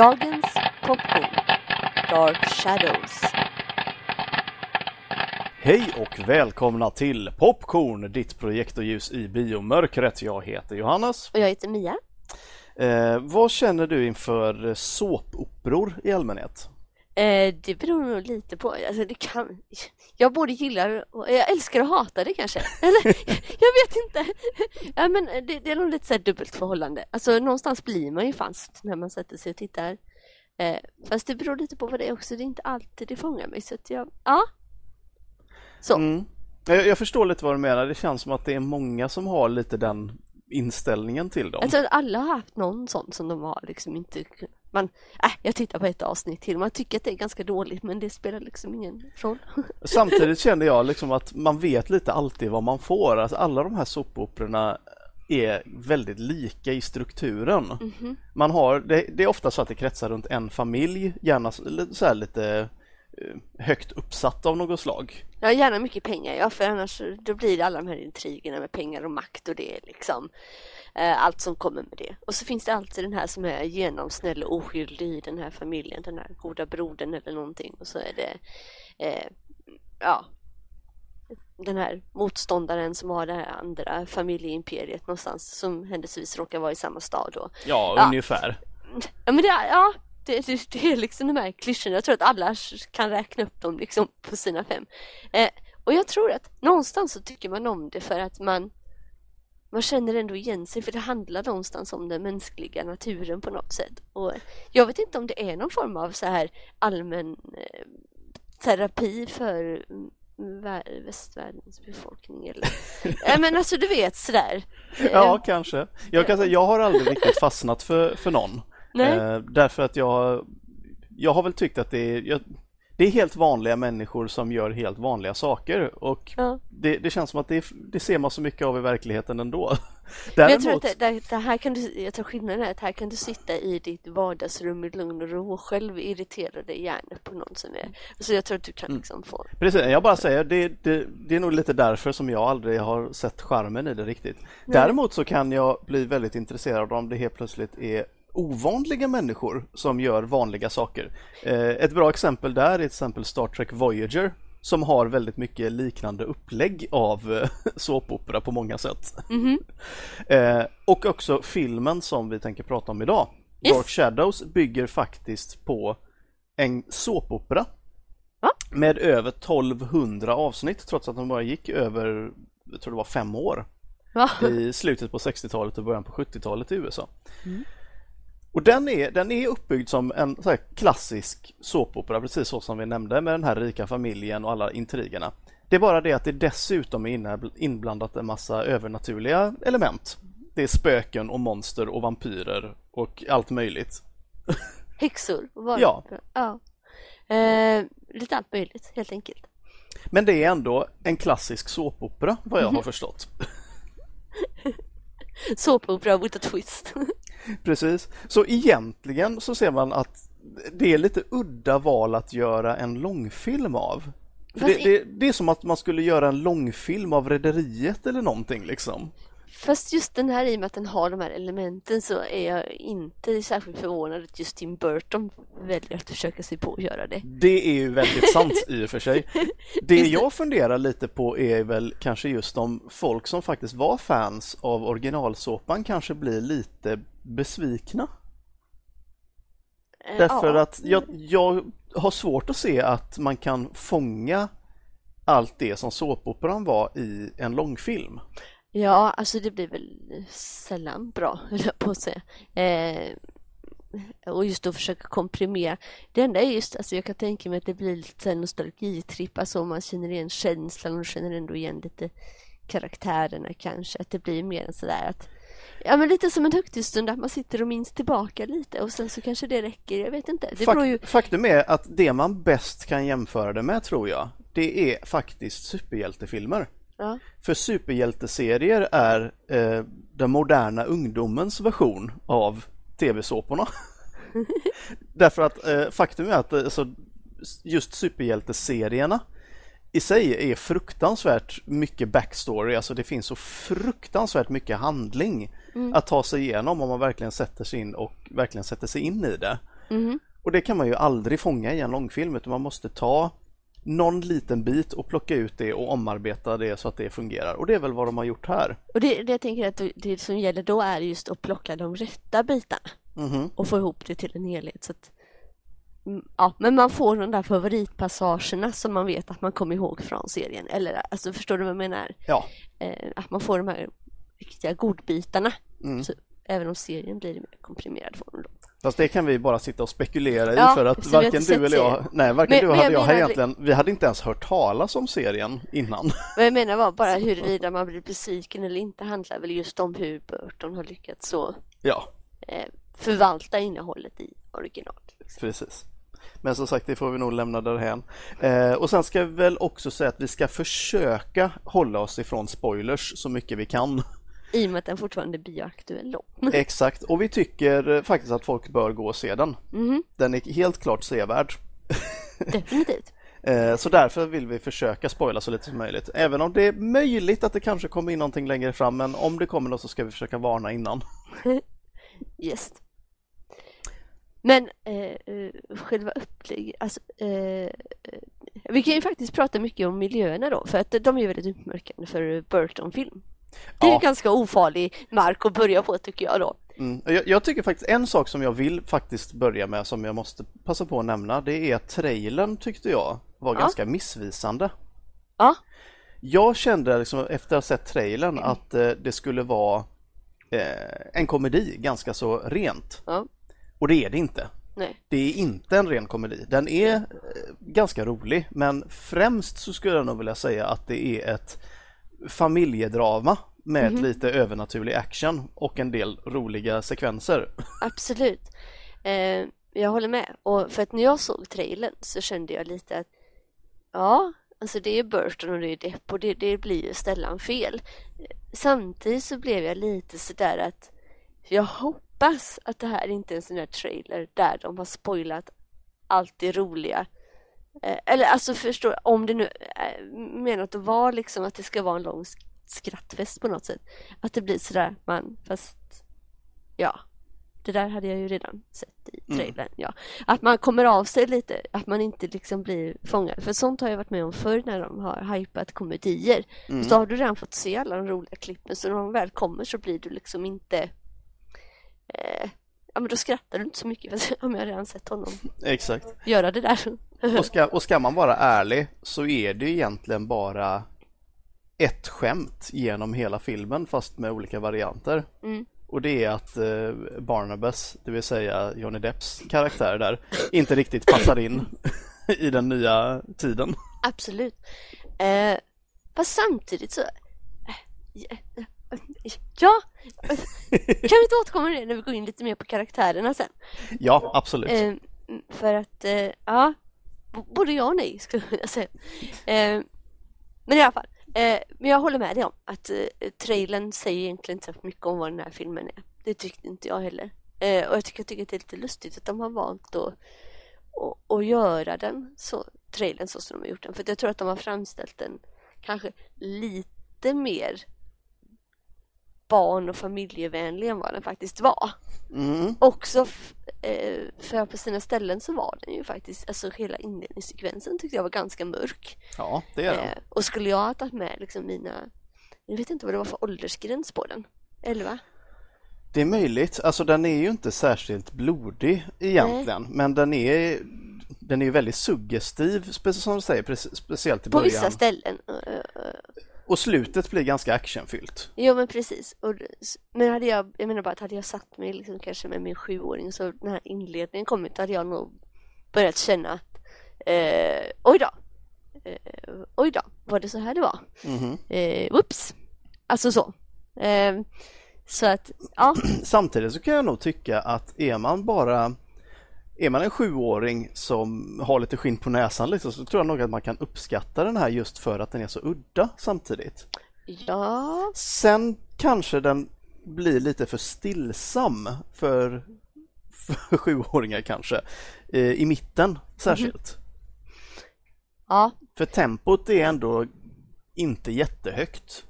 Dagens popcorn. Dark Shadows. Hej och välkomna till Popcorn, ditt projektorljus i biomörkret. Jag heter Johannes. Och jag heter Mia. Eh, vad känner du inför såpoperor i allmänhet? Eh, det beror nog lite på. Alltså det kan... Jag både gillar och jag älskar och hatar det kanske. Eller jag vet inte. Ja, men det, det är nog lite så dubbelt förhållande. Alltså någonstans blir man ju fast när man sätter sig och tittar. Eh, fast det beror lite på vad det är också. Det är inte alltid det fångar mig. Så att jag, ja. Så. Mm. Jag, jag förstår lite vad du menar. Det känns som att det är många som har lite den inställningen till dem. Att alla har haft någon sån som de har liksom inte man, äh, jag tittar på ett avsnitt till, man tycker att det är ganska dåligt men det spelar liksom ingen roll. Samtidigt känner jag liksom att man vet lite alltid vad man får. Alltså alla de här såpoperorna är väldigt lika i strukturen. Mm -hmm. Man har, det, det, är ofta så att det kretsar runt en familj, gärna så här lite högt uppsatt av något slag. Ja, gärna mycket pengar, ja, för annars då blir det alla de här intrigerna med pengar och makt och det är liksom eh, allt som kommer med det. Och så finns det alltid den här som är genomsnäll och oskyldig i den här familjen, den här goda brodern eller någonting och så är det eh, ja den här motståndaren som har det här andra familjeimperiet någonstans som händelsevis råkar vara i samma stad då. Ja, ja. ungefär. Ja, men det, ja, det, det, det, är liksom de här klyschorna. Jag tror att alla kan räkna upp dem liksom på sina fem. Eh, och jag tror att någonstans så tycker man om det för att man man känner ändå igen sig för det handlar någonstans om den mänskliga naturen på något sätt. Och jag vet inte om det är någon form av så här allmän eh, terapi för västvärldens befolkning eller ja, men alltså du vet sådär. Ja, kanske. Jag kan säga, jag har aldrig riktigt fastnat för, för någon. Eh, därför att jag, jag har väl tyckt att det är, jag, det är helt vanliga människor som gör helt vanliga saker och ja. det, det, känns som att det, det, ser man så mycket av i verkligheten ändå. Däremot... jag tror att det, det, här kan du, jag tror skillnaden är att här kan du sitta i ditt vardagsrum i lugn och ro och själv irritera dig gärna på någon som är... Så jag tror att du kan mm. liksom få... Precis, jag bara säger det, det, det är nog lite därför som jag aldrig har sett charmen i det riktigt. Nej. Däremot så kan jag bli väldigt intresserad om det helt plötsligt är ovanliga människor som gör vanliga saker. Eh, ett bra exempel där är till exempel Star Trek Voyager som har väldigt mycket liknande upplägg av eh, såpopera på många sätt. Mm -hmm. och också filmen som vi tänker prata om idag, yes. Dark Shadows, bygger faktiskt på en såpopera Va? med över 1200 avsnitt trots att den bara gick över, jag tror det var fem år. Va? I slutet på 60-talet och början på 70-talet i USA. Mm. Och den är, den är uppbyggd som en så klassisk såpopera, precis så som vi nämnde med den här rika familjen och alla intrigerna. Det är bara det att det dessutom är inblandat en massa övernaturliga element. Det är spöken och monster och vampyrer och allt möjligt. Häxor? Var ja. ja. Eh, lite allt möjligt helt enkelt. Men det är ändå en klassisk såpopera vad jag har förstått. Såpopera with a twist. Precis, så egentligen så ser man att det är lite udda val att göra en långfilm av. Det, det, det, är som att man skulle göra en långfilm av Rederiet eller någonting liksom. Fast just den här i och med att den har de här elementen så är jag inte särskilt förvånad att just Tim Burton väljer att försöka sig på att göra det. Det är ju väldigt sant i och för sig. Det jag funderar lite på är väl kanske just om folk som faktiskt var fans av originalsåpan kanske blir lite besvikna. Eh, Därför ja. att jag, jag har svårt att se att man kan fånga allt det som såpoperan var i en långfilm. Ja, alltså det blir väl sällan bra, höll jag på att säga. Eh, och just att försöka komprimera. Det enda är just, alltså jag kan tänka mig att det blir lite nostalgitripp, alltså om man känner igen känslan och känner ändå igen lite karaktärerna kanske, att det blir mer än sådär att Ja men lite som en högtidsstund att man sitter och minns tillbaka lite och sen så kanske det räcker, jag vet inte. Det Fak ju... Faktum är att det man bäst kan jämföra det med tror jag, det är faktiskt superhjältefilmer. Ja. För superhjälteserier är eh, den moderna ungdomens version av tv-såporna. Därför att eh, faktum är att alltså, just superhjälteserierna i sig är fruktansvärt mycket backstory, alltså det finns så fruktansvärt mycket handling mm. att ta sig igenom om man verkligen sätter sig in och verkligen sätter sig in i det. Mhm. Och det kan man ju aldrig fånga i en långfilm utan man måste ta någon liten bit och plocka ut det och omarbeta det så att det fungerar. Och det är väl vad de har gjort här. Och det, det jag tänker att det som gäller då är just att plocka de rätta bitarna Mhm. och få ihop det till en helhet. Så att, mm, ja, men man får de där favoritpassagerna som man vet att man kommer ihåg från serien. Eller alltså förstår du vad jag menar? Ja, Eh, att man får de här riktiga godbitarna. Mm. Så, även om serien blir i mer komprimerad form. Då. Fast det kan vi bara sitta och spekulera i Ja, för att varken du eller jag, serien. nej varken Men- du hade jag jag menar- egentligen, vi hade inte ens hört talas om serien innan. Vad jag menar var bara huruvida man blir besviken eller inte handlar väl just om hur Burton har lyckats så Ja, eh, förvalta innehållet i originalet. Liksom. precis. Men som sagt, det får vi nog lämna därhän. Eh, och sen ska vi väl också säga att vi ska försöka hålla oss ifrån spoilers så mycket vi kan. I och med att den fortfarande är bioaktuell då. Exakt, och vi tycker eh, faktiskt att folk bör gå och se den. Mhm, Den är helt klart sevärd. definitivt. Eh, Så därför vill vi försöka spoila så lite som möjligt. Även om det är möjligt att det kanske kommer in någonting längre fram, men om det kommer något så ska vi försöka varna innan. Yes. Men eh, eh, själva upplägget, alltså, eh, vi kan ju faktiskt prata mycket om miljöerna då, för att de är väldigt utmärkande för Burton-film. Det är Ja. ganska ofarlig mark att börja på tycker jag då. Mm. Jag, jag tycker faktiskt en sak som jag vill faktiskt börja med som jag måste passa på att nämna, det är att trailern tyckte jag var Ja. ganska missvisande. Ja, Jag kände liksom efter att ha sett trailern att eh, det skulle vara eh, en komedi, ganska så rent. ja, Och det är det inte. nej. Det är inte en ren komedi. Den är eh, ganska rolig, men främst så skulle jag nog vilja säga att det är ett familjedrama med lite övernaturlig action och en del roliga sekvenser. Absolut. Eh, jag håller med. Och för att när jag såg trailern så kände jag lite att ja, alltså det är Burton och det är Depp och det, det blir ju sällan fel. Samtidigt så blev jag lite sådär att jag hoppas att det här inte är en sån där trailer där de har spoilat allt det roliga. Eh, eller alltså förstår om det nu är menat att vara liksom att det ska vara en lång sk- skrattfest på något sätt. Att det blir sådär man, fast ja, det där hade jag ju redan sett i trailern. Ja. Att man kommer av sig lite, att man inte liksom blir fångad. För sånt har jag varit med om förr när de har hypat komedier. Så har du redan fått se alla de roliga klippen så när de väl kommer så blir du liksom inte eh, Ja men då skrattar du inte så mycket för om jag redan sett honom Exakt. göra det där. Och ska, och ska man vara ärlig så är det egentligen bara ett skämt genom hela filmen fast med olika varianter. Mm. Och det är att eh, Barnabas, det vill säga Johnny Depps karaktär där, inte riktigt passar in i den nya tiden. Absolut. Eh, fast samtidigt så... eh, Ja, kan vi inte återkomma till det när vi går in lite mer på karaktärerna sen? Ja, absolut. Eh, för att, eh, ja, både ja och nej skulle jag vilja säga. Eh, men i alla fall, eh, men jag håller med dig om att eh, trailern säger egentligen inte så mycket om vad den här filmen är. Det tyckte inte jag heller. Eh, och jag tycker, jag tycker att det är lite lustigt att de har valt att, att, att göra den så, trailern så som de har gjort den. För jag tror att de har framställt den kanske lite mer barn och familjevänlig än vad den faktiskt var Mm. också eh, för på sina ställen så var den ju faktiskt, alltså hela inledningssekvensen tyckte jag var ganska mörk. Ja, det är den. Eh, och skulle jag ha tagit med liksom mina, jag vet inte vad det var för åldersgräns på den. 11? Det är möjligt. Alltså den är ju inte särskilt blodig egentligen, men den är den är ju väldigt suggestiv, som du säger, speciellt i På början. vissa ställen. Eh, eh, Och slutet blir ganska actionfyllt. Jo men precis. Och, men hade jag, jag menar bara att hade jag satt mig liksom kanske med min sjuåring så den här inledningen kommit hade jag nog börjat känna att eh, oj då. Eh, oj då, var det så här det var? Mhm. Eh, whoops! Alltså så. Eh, så att, ja. Samtidigt så kan jag nog tycka att är man bara är man en sjuåring som har lite skinn på näsan liksom, så tror jag nog att man kan uppskatta den här just för att den är så udda samtidigt. Ja, Sen kanske den blir lite för stillsam för, för sjuåringar kanske. Eh, I mitten särskilt. ja, För tempot är ändå inte jättehögt.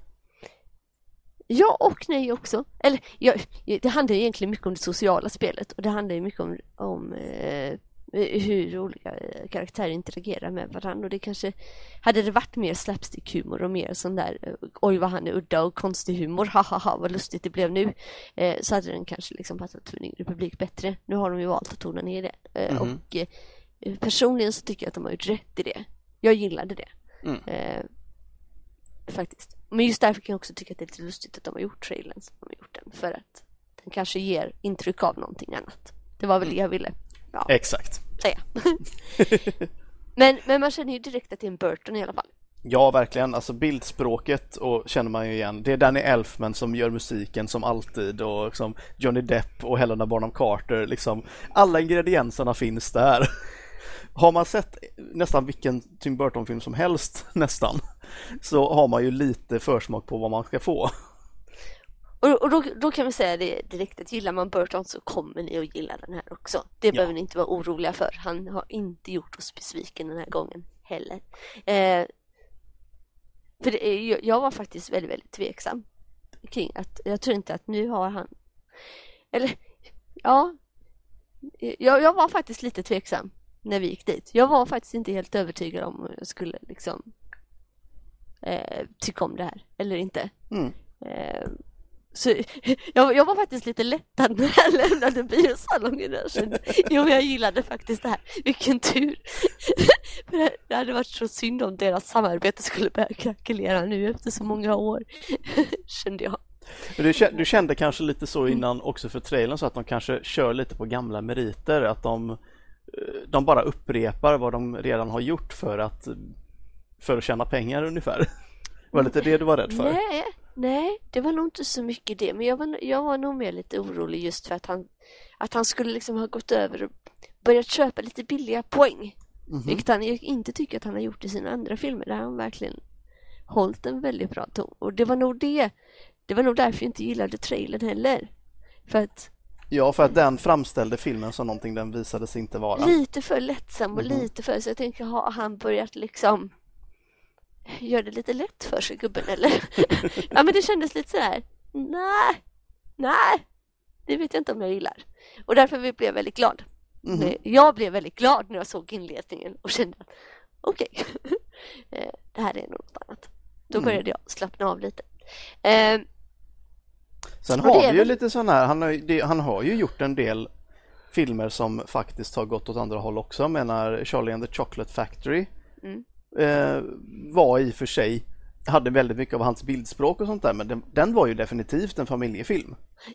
Ja och nej också. Eller ja, det handlar egentligen mycket om det sociala spelet och det handlar ju mycket om, om eh, hur olika eh, karaktärer interagerar med varandra och det kanske hade det varit mer slapstick-humor och mer sån där eh, oj vad han är udda och konstig humor, ha ha ha vad lustigt det blev nu eh, så hade den kanske liksom passat för en yngre publik bättre. Nu har de ju valt att tona ner det eh, mm och eh, personligen så tycker jag att de har gjort rätt i det. Jag gillade det. Mm. Eh, faktiskt. Men just därför kan jag också tycka att det är lite lustigt att de har gjort trailern som de har gjort den för att den kanske ger intryck av någonting annat. Det var väl det jag ville ja, Exakt. säga. men, men man känner ju direkt att det är en Burton i alla fall. Ja, verkligen. Alltså bildspråket och känner man ju igen. Det är Danny Elfman som gör musiken som alltid och liksom Johnny Depp och Helena Bonham Carter. Liksom, alla ingredienserna finns där. Har man sett nästan vilken Tim Burton-film som helst nästan så har man ju lite försmak på vad man ska få. Och, och då, då, kan vi säga det direkt att gillar man Burton så kommer ni att gilla den här också. Det ja. behöver ni inte vara oroliga för. Han har inte gjort oss besviken den här gången heller. Eh, för det, jag, jag var faktiskt väldigt, väldigt tveksam kring att jag tror inte att nu har han eller ja jag, jag var faktiskt lite tveksam när vi gick dit. Jag var faktiskt inte helt övertygad om jag skulle liksom eh, tycka om det här eller inte. Mm. Eh, så jag, jag, var faktiskt lite lättad när jag lämnade biosalongen där. Så, jo, jag gillade faktiskt det här. Vilken tur! det hade varit så synd om deras samarbete skulle börja krackelera nu efter så många år, kände jag. Du, du kände kanske lite så innan också för trailern så att de kanske kör lite på gamla meriter, att de, de bara upprepar vad de redan har gjort för att, för att tjäna pengar ungefär. Var det lite det du var rädd för? Nej, nej, det var nog inte så mycket det. Men jag var, jag var nog mer lite orolig just för att han, att han skulle liksom ha gått över och börjat köpa lite billiga poäng. Mm -hmm. Vilket han inte tycker att han har gjort i sina andra filmer. Där han verkligen hållit en väldigt bra ton. Och det var nog det. Det var nog därför jag inte gillade trailern heller. För att Ja, för att den framställde filmen som någonting den visade sig inte vara. Lite för lättsam och mm lite för så jag tänker, har han börjat liksom gör det lite lätt för sig gubben eller? ja men det kändes lite sådär, nej, nej, det vet jag inte om jag gillar. Och därför blev jag väldigt glad. Mm. Jag blev väldigt glad när jag såg inledningen och kände att okej, okay, eh, det här är något annat. Då mm. började jag slappna av lite. Sen har vi ju lite sådana här, han har, det, han har ju gjort en del filmer som faktiskt har gått åt andra håll också. Jag menar Charlie and the Chocolate Factory. Mm eh, var i och för sig hade väldigt mycket av hans bildspråk och sånt där men den, den var ju definitivt en familjefilm.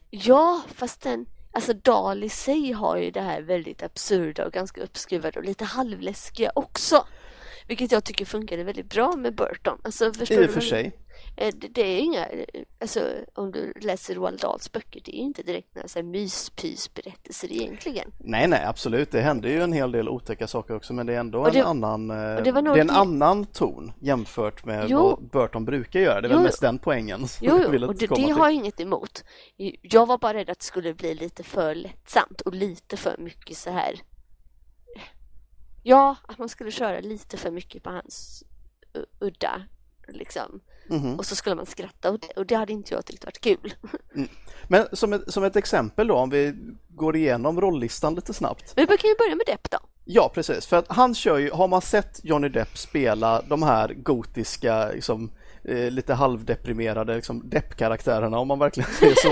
Ja, fast den, alltså Dahl i sig har ju det här väldigt absurda och ganska uppskruvade och lite halvläskiga också. Vilket jag tycker funkade väldigt bra med Burton. Alltså, I och för sig. Eh, det är inga, alltså om du läser Roald Dahls böcker, det är inte direkt några myspysberättelser egentligen. Nej, nej, absolut. Det händer ju en hel del otäcka saker också, men det är ändå det, en annan, eh, det, det är en annan ton jämfört med jo. vad Burton brukar göra. Det är jo. väl mest den poängen. Jo, jo. och det, det har jag inget emot. Jag var bara rädd att det skulle bli lite för lättsamt och lite för mycket så här. Ja, att man skulle köra lite för mycket på hans udda liksom Mm. Och så skulle man skratta och det, och det hade inte jag tyckt varit kul. Mm. Men som ett, som ett exempel då, om vi går igenom rolllistan lite snabbt. Vi kan ju börja med Depp då. Ja, precis. För att han kör ju, har man sett Johnny Depp spela de här gotiska, liksom, eh, lite halvdeprimerade liksom, Depp-karaktärerna, om man verkligen säger så.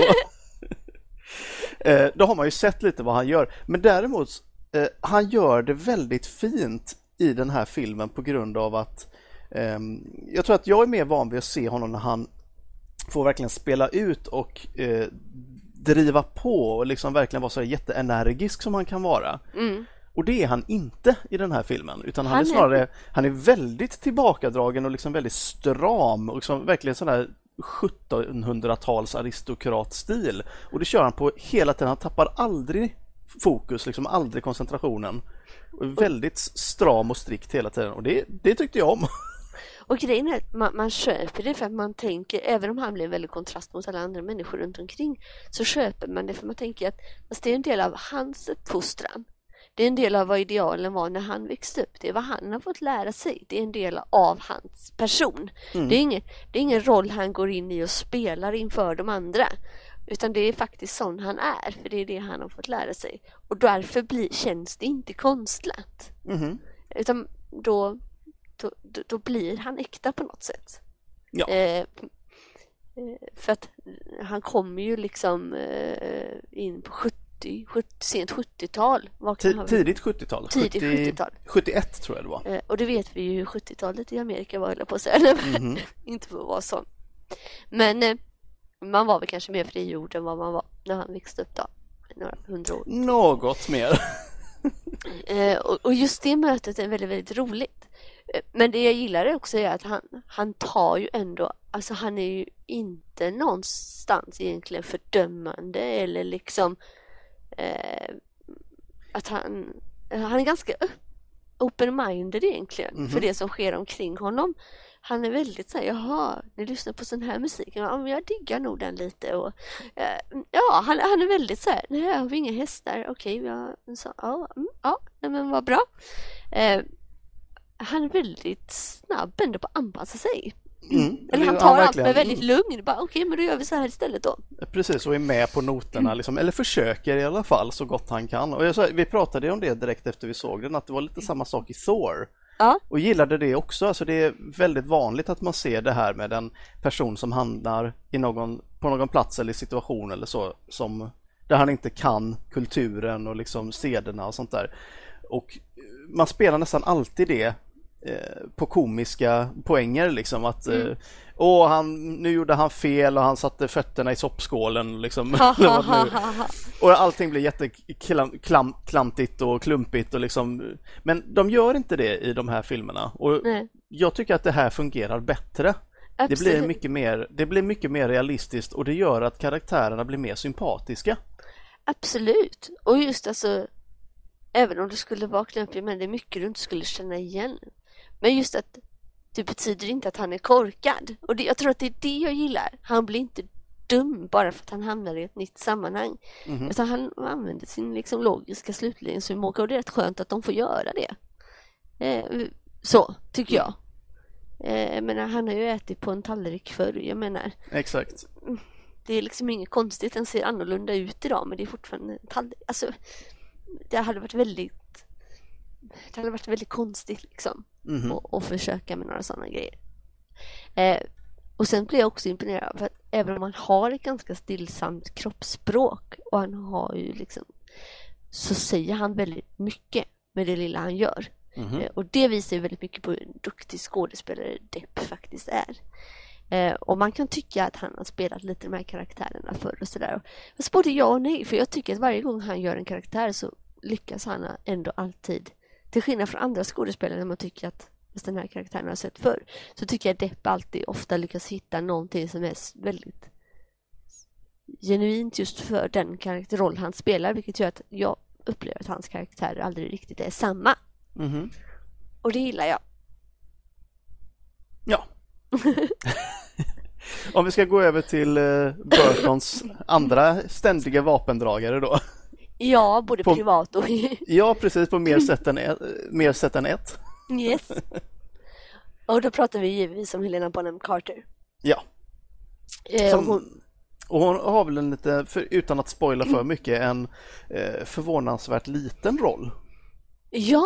eh, då har man ju sett lite vad han gör. Men däremot, eh, han gör det väldigt fint i den här filmen på grund av att jag tror att jag är mer van vid att se honom när han får verkligen spela ut och eh, driva på och liksom verkligen vara så jätteenergisk som han kan vara. Mm. Och det är han inte i den här filmen utan han, han är snarare han är väldigt tillbakadragen och liksom väldigt stram och liksom verkligen sån där 1700-tals aristokratstil. Och det kör han på hela tiden. Han tappar aldrig fokus, liksom aldrig koncentrationen. Väldigt stram och strikt hela tiden och det, det tyckte jag om. Och grejen är att man, man, köper det för att man tänker, även om han blir en väldig kontrast mot alla andra människor runt omkring, så köper man det för man tänker att fast det är en del av hans uppfostran. Det är en del av vad idealen var när han växte upp. Det är vad han har fått lära sig. Det är en del av hans person. Mm. Det, är ingen, det är ingen roll han går in i och spelar inför de andra. Utan det är faktiskt sån han är, för det är det han har fått lära sig. Och därför blir, känns det inte konstlat. Mhm. Utan då, då, då, blir han äkta på något sätt. Ja. Eh, eh, för att han kommer ju liksom eh, in på 70, 70 sent 70-tal. Vad kan Ti- han- Tidigt 70-tal. Tidigt 70-tal. 71 tror jag det var. Eh, och det vet vi ju hur 70-talet i Amerika var, höll på att säga. Mhm. inte för att vara sån. Men eh, man var väl kanske mer frigjord än vad man var när han växte upp då. Några hundra år. Något mer. Eh, och, och just det mötet är väldigt, väldigt roligt. Men det jag gillar också är att han, han tar ju ändå, alltså han är ju inte någonstans egentligen fördömande eller liksom eh, att han, han är ganska open-minded egentligen Mhm. för det som sker omkring honom. Han är väldigt så här, jaha, ni lyssnar på sån här musik, ja, jag diggar nog den lite och eh, ja, han, han är väldigt så här, nej, har vi inga hästar, okej, ja, så, ja, mm, ja, nej, men vad bra. Eh, han är väldigt snabb ändå på att anpassa sig. Mm. Eller han tar allt verkligen. med väldigt lugn, bara okej, men då gör vi så här istället då. Precis, och är med på noterna, liksom, eller försöker i alla fall så gott han kan. Och sa, vi pratade om det direkt efter vi såg den, att det var lite samma sak i Thor. Ja. Och gillade det också. Alltså det är väldigt vanligt att man ser det här med en person som hamnar i någon, på någon plats eller situation eller så som där han inte kan kulturen och liksom sederna och sånt där. Och man spelar nästan alltid det på komiska poänger liksom att eh, Åh, han, nu gjorde han fel och han satte fötterna i soppskålen liksom. Och allting blir jätteklantigt och klumpigt och liksom Men de gör inte det i de här filmerna och Nej. jag tycker att det här fungerar bättre. Det blir, Absolut. mycket mer, det blir mycket mer realistiskt och det gör att karaktärerna blir mer sympatiska. Absolut. Och just alltså, även om det skulle vara klumpigt, men det är mycket du inte skulle känna igen. Men just att det betyder inte att han är korkad. Och det, jag tror att det är det jag gillar. Han blir inte dum bara för att han hamnar i ett nytt sammanhang. Mhm. Utan han använder sin liksom logiska slutledningsförmåga och det är rätt skönt att de får göra det. Eh, så, tycker jag. Eh, jag menar, han har ju ätit på en tallrik förr. Jag menar, Exakt. det är liksom inget konstigt, den ser annorlunda ut idag men det är fortfarande en tallrik. Alltså, det hade varit väldigt det hade varit väldigt konstigt liksom Mhm. att, att försöka med några sådana grejer. Eh, och sen blir jag också imponerad för att även om han har ett ganska stillsamt kroppsspråk och han har ju liksom så säger han väldigt mycket med det lilla han gör. Mhm. Eh, Och det visar ju väldigt mycket på hur en duktig skådespelare Depp faktiskt är. Eh, och man kan tycka att han har spelat lite de här karaktärerna förr och sådär. Fast både ja och nej, för jag tycker att varje gång han gör en karaktär så lyckas han ändå alltid. Till skillnad från andra skådespelare när man tycker att fast den här karaktären har sett förr. Så tycker jag Depp alltid ofta lyckas hitta någonting som är väldigt genuint just för den karaktärroll han spelar, vilket gör att jag upplever att hans karaktär aldrig riktigt är samma. Mhm. Och det gillar jag. Ja. Om vi ska gå över till eh, Burtons andra ständiga vapendragare då. Ja, både På- privat och... Ja, precis på mer sätt än ett. Mer sätt än ett. yes. Och då pratar vi givetvis om Helena Bonham Carter. Ja. Eh, Som, hon, och hon har väl en lite, för, utan att spoila för mycket, en eh, förvånansvärt liten roll. ja,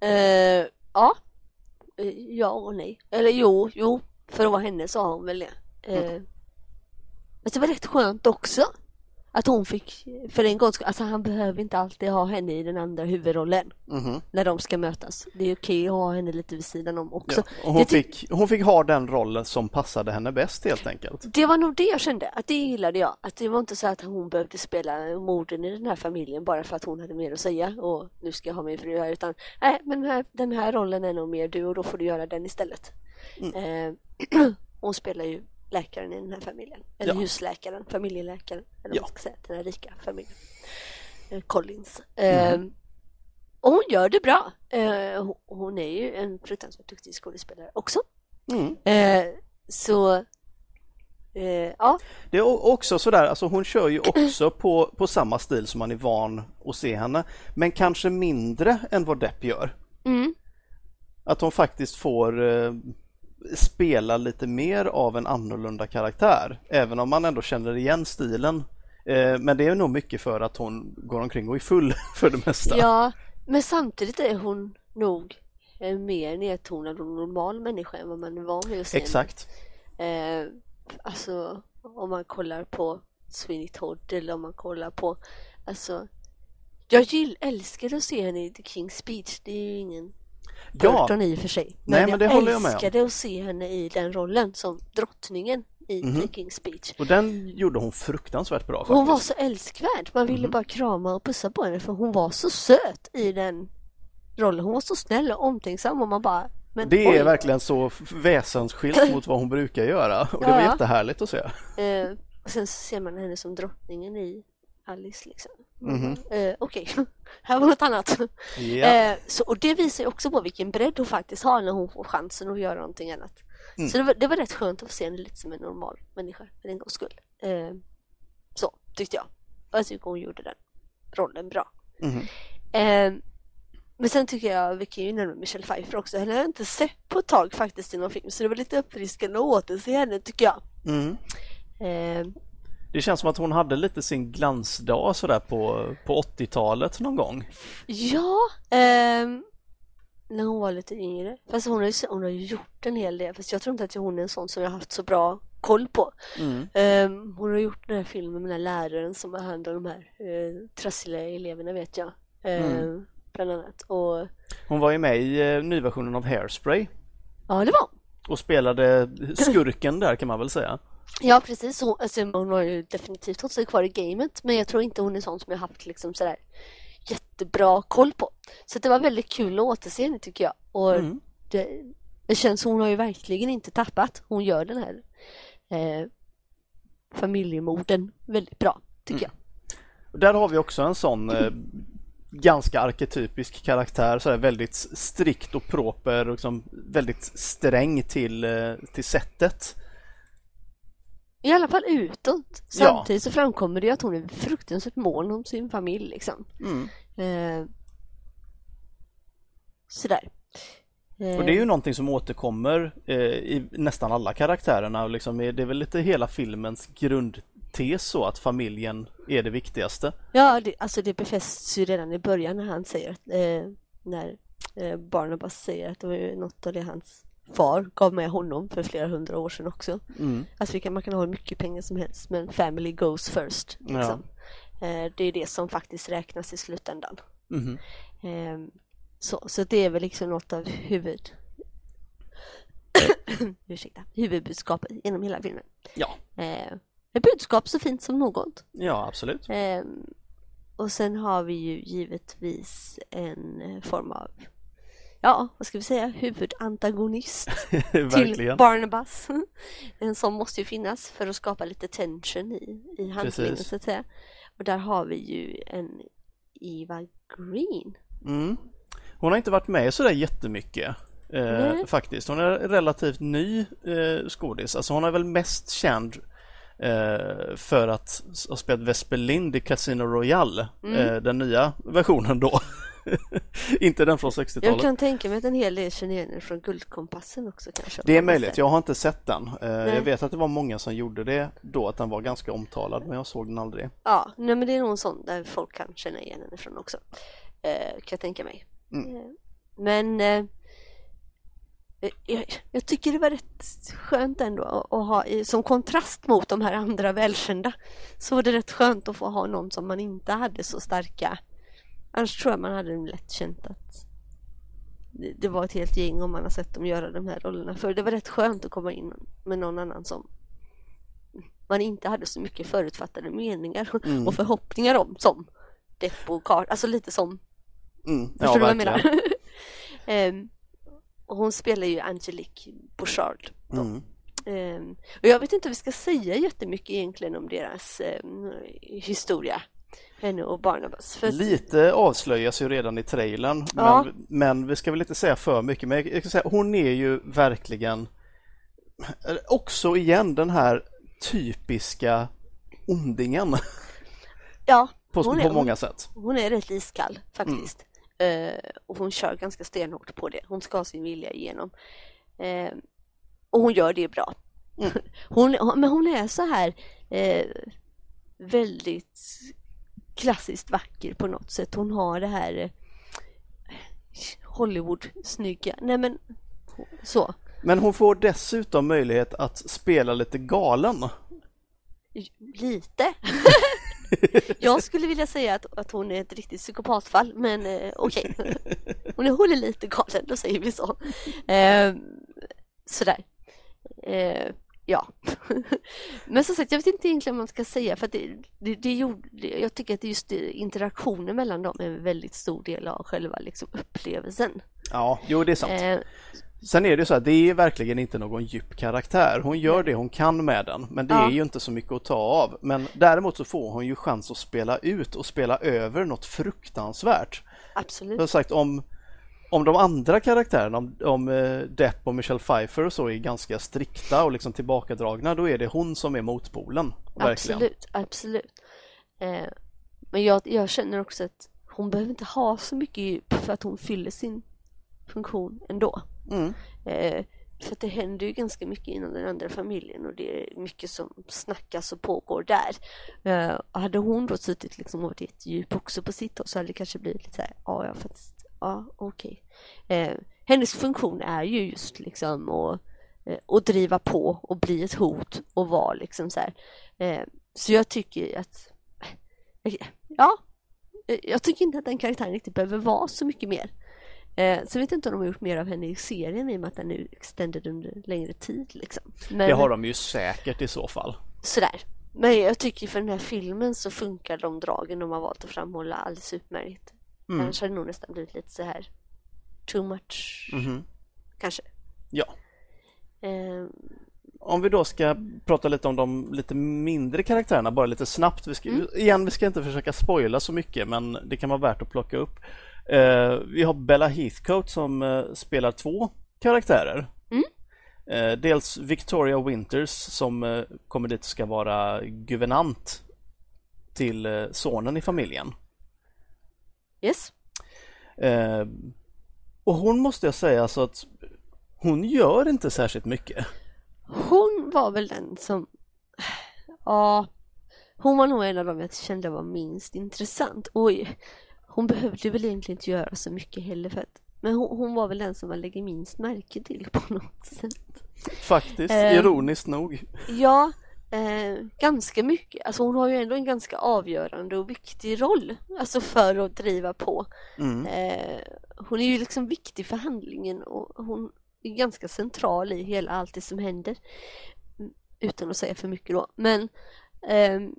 eh, ja, Eh, ja och nej. Eller jo, jo, för att vara henne sa hon väl det. Eh, Men det var rätt skönt också. Att hon fick, för en gång alltså han behöver inte alltid ha henne i den andra huvudrollen Mhm. när de ska mötas. Det är okej att ha henne lite vid sidan om också. Ja. Och hon, fick, hon fick ha den rollen som passade henne bäst helt enkelt. Det var nog det jag kände, att det gillade jag. Att det var inte så att hon behövde spela morden i den här familjen bara för att hon hade mer att säga och nu ska jag ha min fru här utan nej, men den här, den här rollen är nog mer du och då får du göra den istället. Eh, hon spelar ju läkaren i den här familjen, eller Ja. husläkaren, familjeläkaren, eller Ja. man ska säga, den här rika familjen. Eh, Collins. Eh, och hon gör det bra. Eh, hon, hon är ju en fruktansvärt duktig skådespelare också. Mm. Eh, så Eh, ja. Det är också sådär, alltså hon kör ju också på, på samma stil som man är van att se henne. Men kanske mindre än vad Depp gör. Mm. Att hon faktiskt får eh, spela lite mer av en annorlunda karaktär. Även om man ändå känner igen stilen. Eh, men det är nog mycket för att hon går omkring och är full för det mesta. Ja, men samtidigt är hon nog en mer nedtonad och normal människa än vad man är van vid att se. Exakt. Eh, alltså om man kollar på Sweeney Todd eller om man kollar på alltså jag gill, älskade att se henne i The King's Speech. Det är ju ingen Ja, Burton i och för sig. Men, Nej, men det jag håller jag med om. älskade att se henne i den rollen som drottningen i Mhm. The King's Speech. och den gjorde hon fruktansvärt bra faktiskt. Hon var så älskvärd. Man ville Mhm. bara krama och pussa på henne för hon var så söt i den rollen. Hon var så snäll och omtänksam och man bara men Det oj. är verkligen så väsensskilt mot vad hon brukar göra och det var Ja. jättehärligt att se. Eh, och sen så ser man henne som drottningen i Alice liksom. Bara, Eh, Okej, här var något annat. Eh, så, och det visar ju också på vilken bredd hon faktiskt har när hon får chansen att göra någonting annat. Mm. Så det var, det var rätt skönt att få se henne lite som en normal människa för en gångs skull. Eh, så tyckte jag. Och jag tycker hon gjorde den rollen bra. Mhm. Eh, men sen tycker jag, vi kan ju nämna Michelle Pfeiffer också, henne har jag inte sett på ett tag faktiskt i någon film så det var lite uppfriskande att återse henne tycker jag. Mm. Eh, Det känns som att hon hade lite sin glansdag sådär på, på 80-talet någon gång. Ja, ehm, när hon var lite yngre. Fast hon har, ju, hon har ju gjort en hel del. Fast jag tror inte att hon är en sån som jag har haft så bra koll på. Mm. Ehm, hon har gjort den här filmen med den här läraren som har hand om de här uh, trassliga eleverna vet jag. Ehm, Mm. Bland annat. Och Hon var ju med i eh, nyversionen av Hairspray ja, det var hon. och spelade skurken där kan man väl säga. Ja, precis. Hon, alltså, hon har ju definitivt hållit sig kvar i gamet. Men jag tror inte hon är sån som jag haft liksom sådär jättebra koll på. Så det var väldigt kul att återse henne tycker jag. Och Mm. det, det känns som hon har ju verkligen inte tappat. Hon gör den här eh, familjemorden väldigt bra, tycker Mm. Och Där har vi också en sån eh, ganska arketypisk karaktär, så här väldigt strikt och proper och liksom väldigt sträng till, eh, till sättet. I alla fall utåt. Samtidigt så framkommer det ju att hon är fruktansvärt mån om sin familj liksom. Mm. Eh, sådär. Och det är ju någonting som återkommer eh, i nästan alla karaktärerna. Liksom, det är väl lite hela filmens grundtes så att familjen är det viktigaste. Ja, det, alltså det befästs ju redan i början när han säger att, eh, när eh, Barnabas säger att det var ju något av det hans far gav med honom för flera hundra år sedan också. Mm. Alltså vi kan, man kan ha hur mycket pengar som helst men family goes first. Liksom. Eh, det är det som faktiskt räknas i slutändan. Eh, så, så det är väl liksom något av huvud... Ursäkta, huvudbudskapet genom hela filmen. Ja. Eh, ett budskap så fint som något. ja, absolut. Ehm, och sen har vi ju givetvis en form av, ja vad ska vi säga, huvudantagonist till. Barnabas. En sån måste ju finnas för att skapa lite tension i, i handlingen så att säga. Och där har vi ju en Eva Green. Mm. Hon har inte varit med sådär jättemycket. Eh, faktiskt. Hon är relativt ny eh, skådis. Alltså hon är väl mest känd eh, för att ha spelat Vesper Lind i Casino Royale. Mm. Eh, den nya versionen då. inte den från Jag 60-talet. kan tänka mig att en hel del känner igen den från Guldkompassen också kanske. Det är möjligt, jag har inte sett den. Eh, Nej. jag vet att det var många som gjorde det då, att den var ganska omtalad, men jag såg den aldrig. Ja, nej men det är nog en sån där folk kan känna igen henne från också. Eh, kan jag tänka mig. Mm. Eh, men jag, jag tycker det var rätt skönt ändå att, att ha i, som kontrast mot de här andra välkända. Så var det rätt skönt att få ha någon som man inte hade så starka. Annars tror jag man hade lätt känt att det, var ett helt gäng om man har sett dem göra de här rollerna. För det var rätt skönt att komma in med någon annan som man inte hade så mycket förutfattade meningar Mm. och förhoppningar om som Depp och Carl, alltså lite som, Mm, förstår ja, du vad jag verkligen. menar? Ehm, och hon spelar ju Angelique Bouchard. Mm. Ehm, och jag vet inte om vi ska säga jättemycket egentligen om deras ehm, historia, henne och Barnabas. För Lite avslöjas ju redan i trailern, Ja. men, men vi ska väl inte säga för mycket. Men jag kan säga, hon är ju verkligen också igen den här typiska ondingen Ja, på, hon på är, många sätt. hon är rätt iskall faktiskt. Eh, och hon kör ganska stenhårt på det. Hon ska ha sin vilja igenom. Eh, och hon gör det bra. Mm. Hon- men hon är så här eh, väldigt klassiskt vacker på något sätt. Hon har det här eh, Hollywood-snygga. Nej men så. Men hon får dessutom möjlighet att spela lite galen. Lite. Jag skulle vilja säga att, att hon är ett riktigt psykopatfall, men eh, okej. Hon, är, hon är lite galen, då säger vi så. Eh, sådär. Eh, ja. men som sagt, jag vet inte egentligen vad man ska säga, för att det, det, det jag tycker att just interaktionen mellan dem är en väldigt stor del av själva liksom, upplevelsen. Ja, jo det är sant. Eh, Sen är det så här, det är verkligen inte någon djup karaktär. Hon gör det hon kan med den, men det Ja. är ju inte så mycket att ta av. Men däremot så får hon ju chans att spela ut och spela över något fruktansvärt. absolut. Har sagt om, om de andra karaktärerna, om, om eh, Depp och Michelle Pfeiffer och så är ganska strikta och liksom tillbakadragna, då är det hon som är motpolen. Verkligen. Absolut, absolut. Eh, men jag, jag känner också att hon behöver inte ha så mycket djup för att hon fyller sin funktion ändå. Mm. Eh, för att det händer ju ganska mycket inom den andra familjen och det är mycket som snackas och pågår där. Eh, och hade hon då suttit liksom och varit ett djup också på sitt håll så hade det kanske blivit lite så här, ja, ja, faktiskt, ja, okej. Eh, hennes funktion är ju just liksom att, eh, att driva på och bli ett hot och vara liksom så här. Eh, så jag tycker att, eh, ja, eh, jag tycker inte att den karaktären riktigt behöver vara så mycket mer. Eh, så vet jag inte om de har gjort mer av henne i serien i och med att den är extended under längre tid. Liksom. Men, Det har de ju säkert i så fall. Sådär. Men jag tycker för den här filmen så funkar de dragen de har valt att framhålla alldeles utmärkt. Mm. Annars hade det nog nästan blivit lite så här too much, Mhm. kanske. Ja. Eh, Om vi då ska prata lite om de lite mindre karaktärerna, bara lite snabbt. Vi ska, Igen, vi ska inte försöka spoila så mycket, men det kan vara värt att plocka upp. Eh, vi har Bella Heathcote som eh, spelar två karaktärer. Mm. Eh, dels Victoria Winters som eh, kommer dit och ska vara guvernant till eh, sonen i familjen. Yes. Eh, och hon måste jag säga så att hon gör inte särskilt mycket. Hon var väl den som, ja, hon var nog en av dem jag kände var minst intressant. Oj, hon behövde väl egentligen inte göra så mycket heller för att, men hon, hon var väl den som man lägger minst märke till på något sätt. Faktiskt, Ehm. ironiskt nog. Ja, eh, ganska mycket. Alltså hon har ju ändå en ganska avgörande och viktig roll, alltså för att driva på. Mm. Eh, hon är ju liksom viktig för handlingen och hon är ganska central i hela allt det som händer. Mm, Utan att säga för mycket då. Men ehm,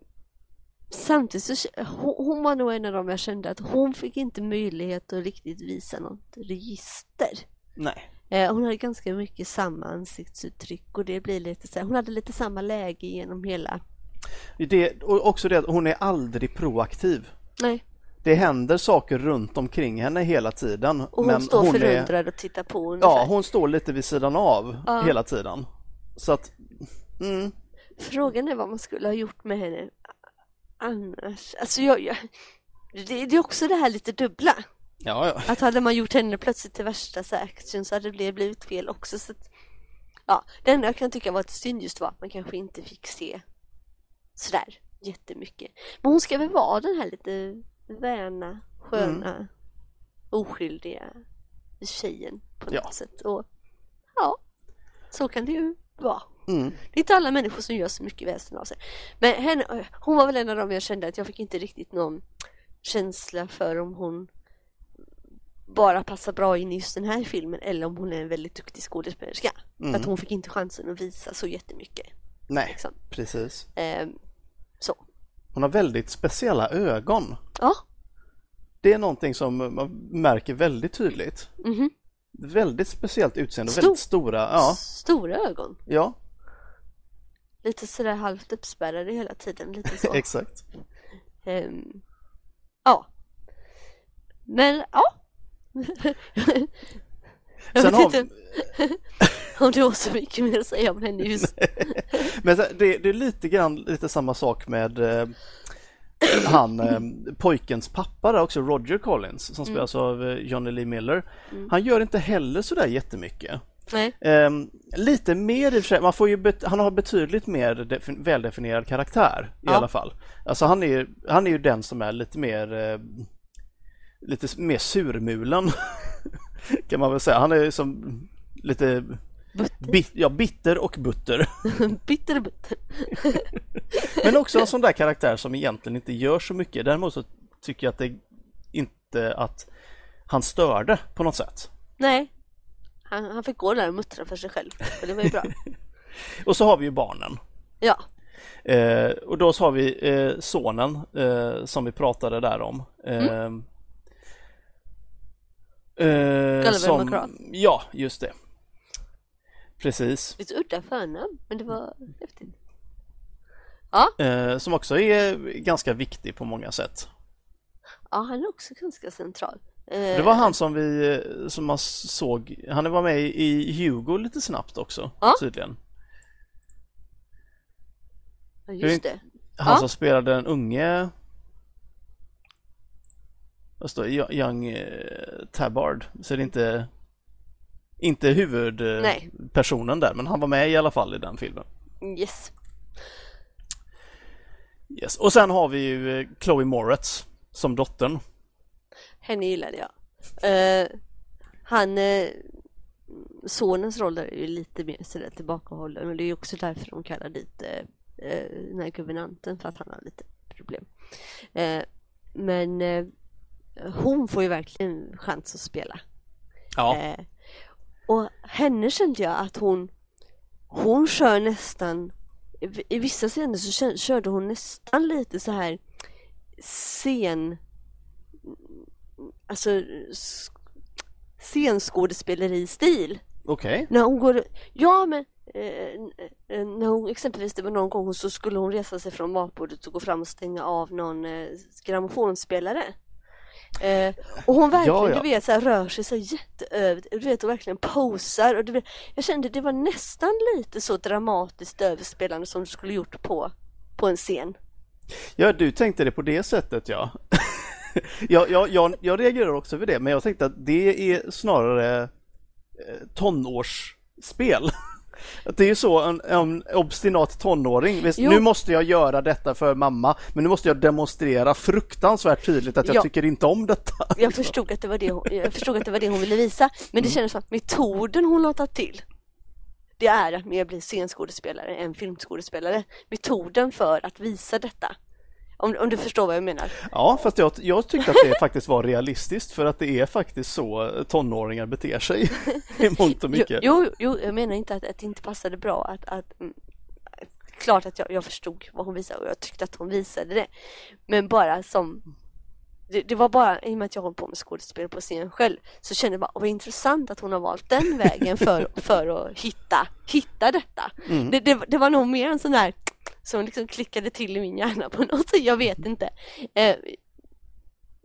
samtidigt så hon, hon var nog en av dem jag kände att hon fick inte möjlighet att riktigt visa något register. Nej. Eh, hon hade ganska mycket samma ansiktsuttryck och det blir lite så här, hon hade lite samma läge genom hela Det, och också det att hon är aldrig proaktiv. Nej, Det händer saker runt omkring henne hela tiden. och hon men står hon är, förundrad och tittar på ungefär. Ja, hon står lite vid sidan av Ja. hela tiden. Så att, mm, Frågan är vad man skulle ha gjort med henne annars. Alltså jag, jag det, det är också det här lite dubbla. Ja, ja. Att hade man gjort henne plötsligt till värsta action så hade det blivit fel också. Så att, ja, det enda jag kan tycka var ett synd just var att man kanske inte fick se sådär jättemycket. Men hon ska väl vara den här lite väna, sköna, oskyldiga tjejen på något Ja. sätt. Och ja, så kan det ju vara. Mm. Det är inte alla människor som gör så mycket väsen av sig. Men henne, hon var väl en av dem jag kände att jag fick inte riktigt någon känsla för om hon bara passar bra in i just den här filmen eller om hon är en väldigt duktig skådespelerska. För Mm. att hon fick inte chansen att visa så jättemycket. Nej, Liksom. precis. Ehm, så. Hon har väldigt speciella ögon. Ja. Det är någonting som man märker väldigt tydligt. mhm. Väldigt speciellt utseende, Stor. väldigt stora. Ja, Stora ögon. ja Lite sådär halvt uppspärrade hela tiden. Lite så. exakt. Ehm, ja. Men ja. Jag Sen vet har, inte. om det var så mycket mer att säga om henne just. Men det, det är lite grann lite samma sak med eh, han eh, pojkens pappa där också, Roger Collins, som spelas av eh, Johnny Lee Miller. Han gör inte heller sådär jättemycket. Nej. Ehm, lite mer i och för sig, man får ju han har betydligt mer defi- väldefinierad karaktär i Ja. alla fall. Alltså han är, ju- han är ju den som är lite mer eh, lite mer surmulen kan man väl säga. Han är som lite Butter. bit, ja, bitter och butter. Bitter butter. Men också en sån där karaktär som egentligen inte gör så mycket. Däremot så tycker jag att det inte att han störde på något sätt. Nej. Han, han fick gå där och muttra för sig själv. Och det var ju bra. Och så har vi ju barnen. Ja. Eh, och då så har vi eh, sonen eh, som vi pratade där om. Eh, eh, Gulliver som, McGrath. Ja, just det. Precis. Lite udda förnamn, men det var häftigt. Eh, som också är ganska viktig på många sätt. Ja, han är också ganska central. Eh, Det var han som vi eh, som man såg, han var med i Hugo lite snabbt också Ja. tydligen. Ja, just det. Han Ja. som spelade den unge vad står Young eh, Tabard. Så det är inte inte huvudpersonen där men han var med i alla fall i den filmen. Yes. Yes. Och sen har vi ju eh, Chloe Moretz som dottern. Henne gillade jag. Eh, han, eh, sonens roll där är ju lite mer sådär tillbakahållen och det är ju också därför de kallar dit eh, den här guvernanten för att han har lite problem. Men hon får ju verkligen chans att spela. Ja. Eh, och henne kände jag att hon hon kör nästan i- vissa scener så kö- körde hon nästan lite så här scen alltså scenskådespeleri-stil. Okej. När hon går, ja men eh, när hon exempelvis det var någon gång så skulle hon resa sig från matbordet och gå fram och stänga av någon eh, grammofonspelare. Eh, och hon verkligen, Ja, ja. du vet, så här, rör sig så jätteöver, du vet, och verkligen posar. Och du vet, jag kände det var nästan lite så dramatiskt överspelande som du skulle gjort på, på en scen. Ja, du tänkte det på det sättet ja. jag, jag, jag, jag reagerar också för det, men jag tänkte att det är snarare eh, tonårsspel. Det är ju så en, en obstinat tonåring. Visst, nu måste jag göra detta för mamma, men nu måste jag demonstrera fruktansvärt tydligt att jag Ja. tycker inte om detta. Jag förstod att det var det hon, jag förstod att det, var det hon ville visa, men det kändes som att metoden hon har tagit till det är att mer bli scenskådespelare än filmskådespelare. Metoden för att visa detta. Om, om du förstår vad jag menar. Ja, fast jag, jag tyckte att det faktiskt var realistiskt för att det är faktiskt så tonåringar beter sig i mångt och mycket. Jo, jo, jag menar inte att, att det inte passade bra. Att, att, mm, klart att jag, jag förstod vad hon visade och jag tyckte att hon visade det. Men bara som det, det var bara i och med att jag håller på med skådespel på scen själv så kände jag bara, "Åh, vad intressant att hon har valt den vägen för, för att hitta, hitta detta. Det, det, det var nog mer en sån där som liksom klickade till i min hjärna på något sätt, jag vet inte. Eh,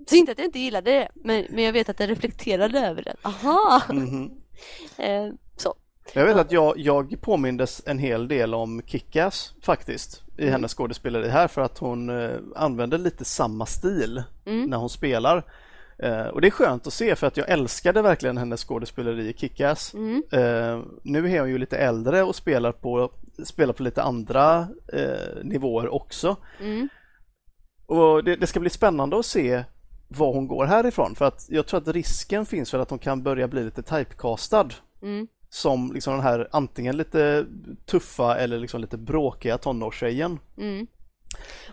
så inte att jag inte gillade det, men, men jag vet att jag reflekterade över det. Aha! Mhm. Eh, så. Jag vet att jag, jag påmindes en hel del om Kickass faktiskt i Mm. hennes skådespeleri här för att hon eh, använder lite samma stil Mm. när hon spelar. Eh, och det är skönt att se för att jag älskade verkligen hennes skådespeleri i Kickass. Mm. Eh, nu är hon ju lite äldre och spelar på, spelar på lite andra eh, nivåer också. Mm. Och det, det ska bli spännande att se var hon går härifrån för att jag tror att risken finns för att hon kan börja bli lite typecastad Mm. som liksom den här antingen lite tuffa eller liksom lite bråkiga tonårstjejen. Mm.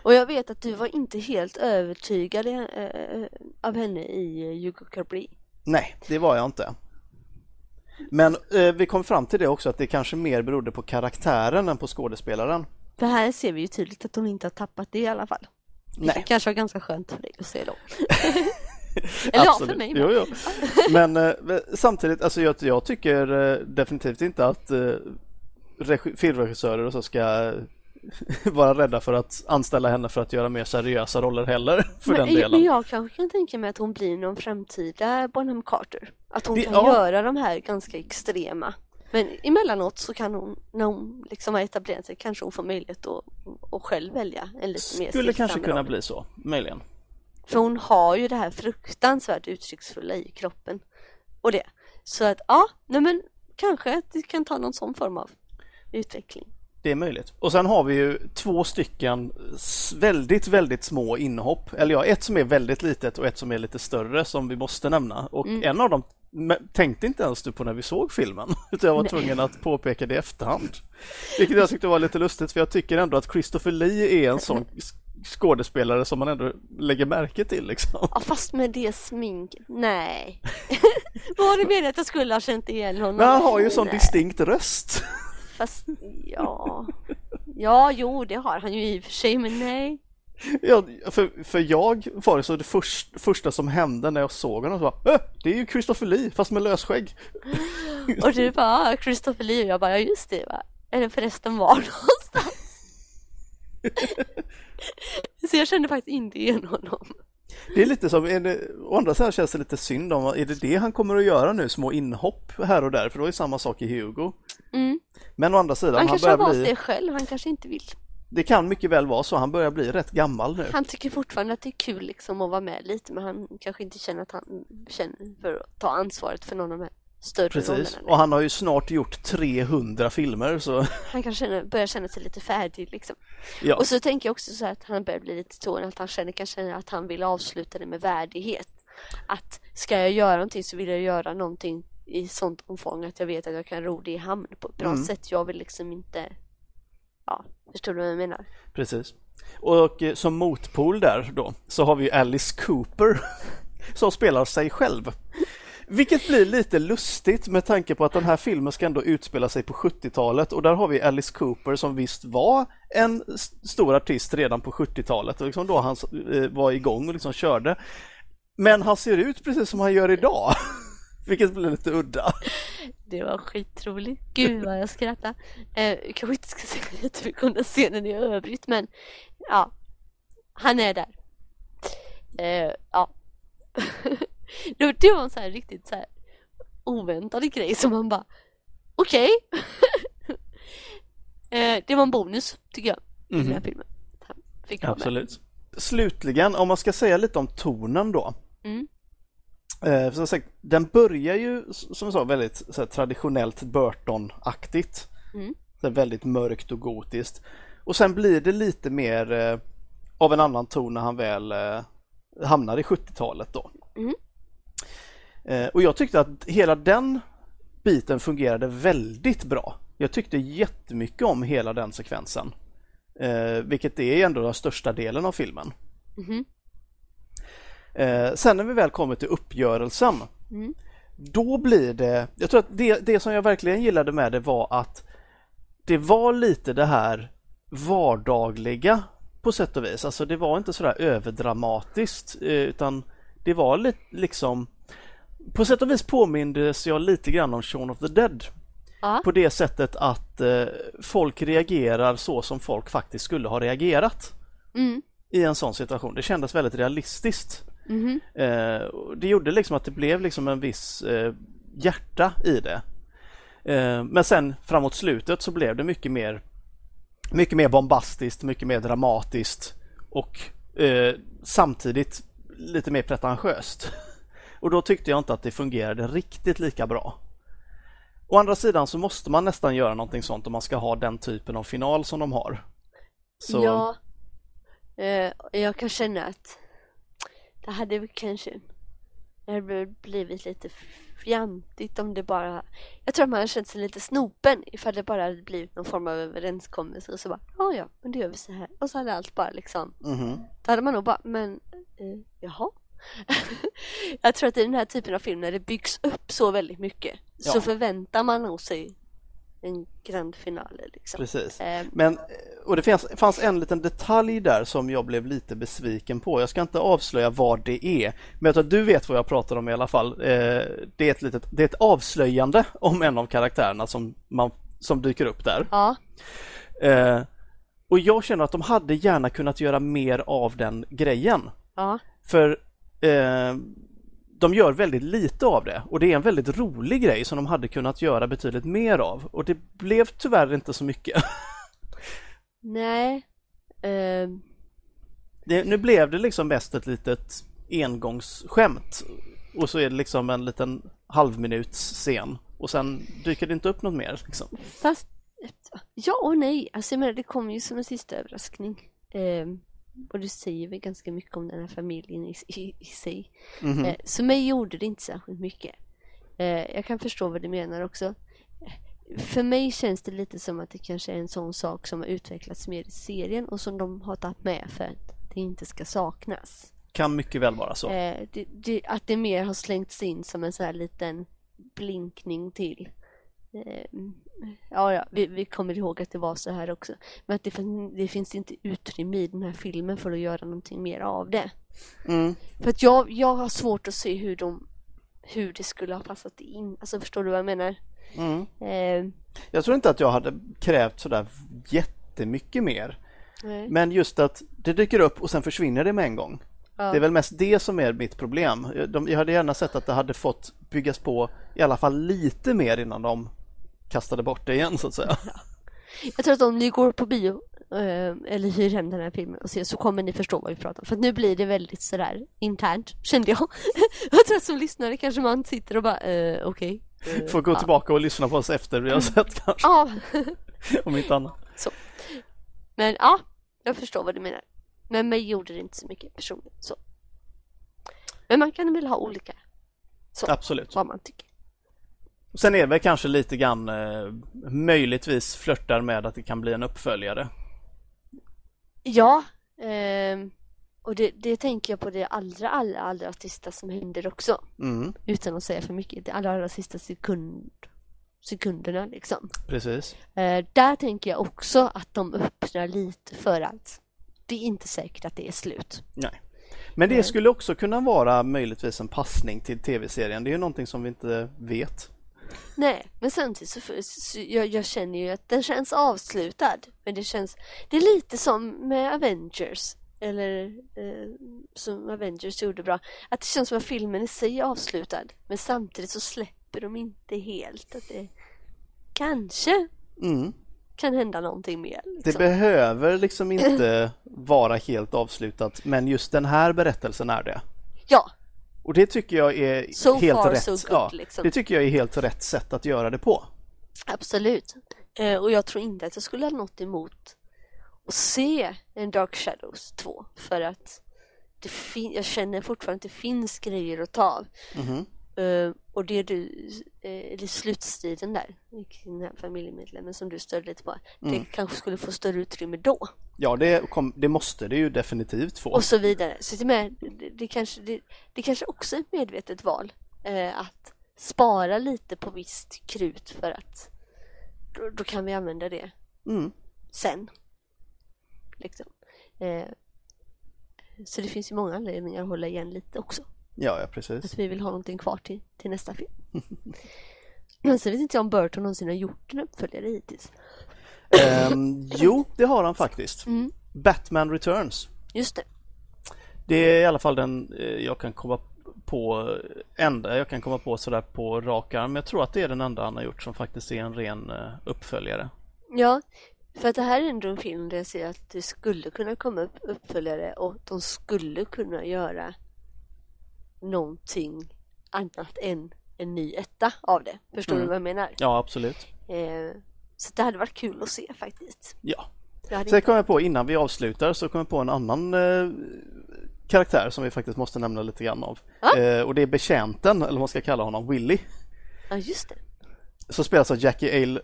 Och jag vet att du var inte helt övertygad eh, eh, av henne i eh, Hugo Cabri. Nej, det var jag inte. Men eh, vi kom fram till det också att det kanske mer berodde på karaktären än på skådespelaren. För här ser vi ju tydligt att hon inte har tappat det i alla fall. Nej. kanske var ganska skönt för dig att se då. Eller ja, för mig. Jo, jo. Men eh, samtidigt, alltså jag, jag tycker eh, definitivt inte att eh, regi- filmregissörer och så ska vara rädda för att anställa henne för att göra mer seriösa roller heller för den men, delen. men jag kanske kan tänka mig att hon blir någon framtida Bonham Carter. Att hon Det- kan ja. göra de här ganska extrema. Men emellanåt så kan hon, när hon liksom har etablerat sig, kanske hon får möjlighet att, att själv välja en lite mer Skulle kanske kunna roll. bli så, möjligen. För hon har ju det här fruktansvärt uttrycksfulla i kroppen. Och det. Så att ja, nej men kanske att det kan ta någon sån form av utveckling. Det är möjligt. Och sen har vi ju två stycken väldigt, väldigt små inhopp. Eller ja, ett som är väldigt litet och ett som är lite större som vi måste nämna. Och en av dem tänkte inte ens du på när vi såg filmen. Utan jag var Nej. tvungen att påpeka det i efterhand. Vilket jag tyckte var lite lustigt för jag tycker ändå att Christopher Lee är en sån skådespelare som man ändå lägger märke till liksom. Ja fast med det smink, nej. Var det meningen att jag skulle ha känt igen honom? Men han har ju sån distinkt röst. Fast ja. Ja, jo det har han ju i och för sig men nej. Ja, för, för jag var det så det först, första som hände när jag såg honom så var äh, det är ju Christopher Lee fast med lösskägg. Och du bara, ah, Christopher Lee och jag bara, ja, just det va. Eller förresten var någonstans. Så jag kände faktiskt inte igen honom. Det är lite som, är det, å andra sidan känns det lite synd om, är det det han kommer att göra nu, små inhopp här och där? För då är samma sak i Hugo. Mm. Men å andra sidan, Han han, kanske har valt bli, det själv, han kanske inte vill. det kan mycket väl vara så, han börjar bli rätt gammal nu. Han tycker fortfarande att det är kul liksom att vara med lite men han kanske inte känner att han känner för att ta ansvaret för någon av de här större Precis, rollerna. och han har ju snart gjort 300 filmer så Han kanske känner, börjar känna sig lite färdig liksom. ja, Och så tänker jag också så att han börjar bli lite så att han känner kanske att han vill avsluta det med värdighet. Att ska jag göra någonting så vill jag göra någonting i sånt omfång att jag vet att jag kan ro det i hamn på ett bra Mm. sätt. Jag vill liksom inte, ja, förstår du vad jag menar? precis. Och eh, som motpol där då så har vi ju Alice Cooper som spelar sig själv. Vilket blir lite lustigt med tanke på att den här filmen ska ändå utspela sig på 70-talet och där har vi Alice Cooper som visst var en stor artist redan på 70-talet och liksom då han eh, var igång och liksom körde. Men han ser ut precis som han gör idag. Vilket blir lite udda. Det var skitroligt. Gud vad jag skrattade. Eh, kanske inte ska säga jättemycket om den scenen i övrigt men ja, han är där. Eh, ja. det, det var en så här riktigt så här oväntad grej som man bara okej. eh, det var en bonus tycker jag i den här filmen. Att Han fick med. Absolut. Slutligen, om man ska säga lite om tonen då. Mm. Eh, som sagt, den börjar ju som jag sa väldigt här, traditionellt Burton-aktigt. Mm. Väldigt mörkt och gotiskt. Och sen blir det lite mer eh, av en annan ton när han väl eh, hamnar i 70-talet då. Mm. Eh, och jag tyckte att hela den biten fungerade väldigt bra. Jag tyckte jättemycket om hela den sekvensen. Eh, vilket är ändå den största delen av filmen. Eh, sen när vi väl kommer till uppgörelsen Mm. då blir det, jag tror att det, det som jag verkligen gillade med det var att det var lite det här vardagliga på sätt och vis. Alltså det var inte sådär överdramatiskt utan det var lite liksom på sätt och vis påmindes jag lite grann om Shaun of the Dead Ja. på det sättet att eh, folk reagerar så som folk faktiskt skulle ha reagerat Mm. i en sån situation. Det kändes väldigt realistiskt. Mhm. Eh, och det gjorde liksom att det blev liksom en viss eh, hjärta i det. Eh, men sen framåt slutet så blev det mycket mer mycket mer bombastiskt, mycket mer dramatiskt och eh, samtidigt lite mer pretentiöst. Och då tyckte jag inte att det fungerade riktigt lika bra. Å andra sidan så måste man nästan göra någonting sånt om man ska ha den typen av final som de har. Så, Ja, eh, jag kan känna att det hade kanske det hade blivit lite fjantigt om det bara Jag tror att man hade känt sig lite snopen ifall det bara hade blivit någon form av överenskommelse och så bara ja ja, men det gör vi så här och så hade allt bara liksom mhm. Då hade man nog bara, men eh, jaha? jag tror att i den här typen av film när det byggs upp så väldigt mycket så Ja. förväntar man nog sig en grand finale liksom. Precis. Eh, Men, och det fanns, fanns en liten detalj där som jag blev lite besviken på. Jag ska inte avslöja vad det är, men jag tror att du vet vad jag pratar om i alla fall. Eh, det, är ett litet, det är ett avslöjande om en av karaktärerna som, man, som dyker upp där. ja, Eh, och jag känner att de hade gärna kunnat göra mer av den grejen. ja, För eh, de gör väldigt lite av det och det är en väldigt rolig grej som de hade kunnat göra betydligt mer av och det blev tyvärr inte så mycket. Nej. ehm, Det, nu blev det liksom mest ett litet engångsskämt och så är det liksom en liten halvminuts scen och sen dyker det inte upp något mer. Liksom. fast ja och nej. Alltså jag menar, det kom ju som en sista överraskning. Ehm, och det säger väl ganska mycket om den här familjen i, i, i sig. Mhm. Eh, så mig gjorde det inte särskilt mycket. Eh, jag kan förstå vad du menar också. För mig känns det lite som att det kanske är en sån sak som har utvecklats mer i serien och som de har tagit med för att det inte ska saknas. Kan mycket väl vara så. Eh, det, det, att det mer har slängts in som en sån här liten blinkning till. Eh, ja, ja, vi, vi kommer ihåg att det var så här också. Men att det, det finns inte utrymme i den här filmen för att göra någonting mer av det. Mm. För att jag, jag har svårt att se hur de hur det skulle ha passat in. Alltså förstår du vad jag menar? Mm. Eh, Jag tror inte att jag hade krävt sådär jättemycket mer. nej. Men just att det dyker upp och sen försvinner det med en gång. Ja. Det är väl mest det som är mitt problem. De, jag hade gärna sett att det hade fått byggas på i alla fall lite mer innan de kastade bort det igen så att säga. Jag tror att om ni går på bio eh, eller hyr hem den här filmen och ser så kommer ni förstå vad vi pratar om. För att nu blir det väldigt sådär internt, kände jag. jag tror att som lyssnare kanske man sitter och bara eh, okej. eh, Får gå ja. tillbaka och lyssna på oss efter vi har sett kanske, Ja, om inte annat. men ja, jag förstår vad du menar. Men mig gjorde det inte så mycket personligen. Så. Men man kan väl ha olika Absolut. vad man tycker. Sen är det väl kanske lite grann eh, möjligtvis flörtar med att det kan bli en uppföljare. Ja, ehm, och det, det tänker jag på det allra, allra, allra sista som händer också. Mm, Utan att säga för mycket. Det allra, allra sista sekund, sekunderna liksom. precis. Eh, där tänker jag också att de öppnar lite för att det är inte säkert att det är slut. Nej. Men det Nej. skulle också kunna vara möjligtvis en passning till tv-serien. Det är ju någonting som vi inte vet. Nej, men samtidigt så, så jag, jag känner ju att den känns avslutad. Men det känns, det är lite som med Avengers. Eller eh, som Avengers gjorde bra. Att det känns som att filmen i sig är avslutad. Men samtidigt så släpper de inte helt att det kanske Mm. kan hända någonting mer. Det Liksom. behöver liksom inte vara helt avslutat men just den här berättelsen är det. Ja, Och det tycker jag är So helt far, rätt. so good, ja, liksom. Det tycker jag är helt rätt sätt att göra det på. absolut. Eh, och jag tror inte att jag skulle ha något emot att se en Dark Shadows 2. För att jag känner fortfarande att det finns grejer att ta av. Mhm. Eh, och det du, eh, slutstriden där, den här familjemedlemmen som du störde lite på, det Mm. kanske skulle få större utrymme då. Ja, det, kom, det måste det ju definitivt få. Och så vidare. Så det, med, det, det, kanske, det, det kanske också är ett medvetet val eh, att spara lite på visst krut för att då, då kan vi använda det Mm. sen. Liksom. Eh, så det finns ju många anledningar att hålla igen lite också. Ja, ja, precis. Att vi vill ha någonting kvar till, till nästa film. Men sen vet inte jag om Burton någonsin har gjort en uppföljare hittills. Ehm, jo, det har han faktiskt. Mm. Batman Returns. Just det. Det är i alla fall den eh, jag kan komma på, enda jag kan komma på sådär på rak arm. Jag tror att det är den enda han har gjort som faktiskt är en ren eh, uppföljare. Ja, för att det här är ändå en film där jag ser att det skulle kunna komma upp uppföljare och de skulle kunna göra någonting annat än en ny etta av det. Förstår Mm. du vad jag menar? Ja, absolut. Eh, så det hade varit kul att se faktiskt. Ja. Sen inte... kom jag på innan vi avslutar så kom jag på en annan eh, karaktär som vi faktiskt måste nämna lite grann av. Eh, och det är betjänten, eller vad man ska kalla honom, Willy. Ja, just det. Som spelas av Jackie Ale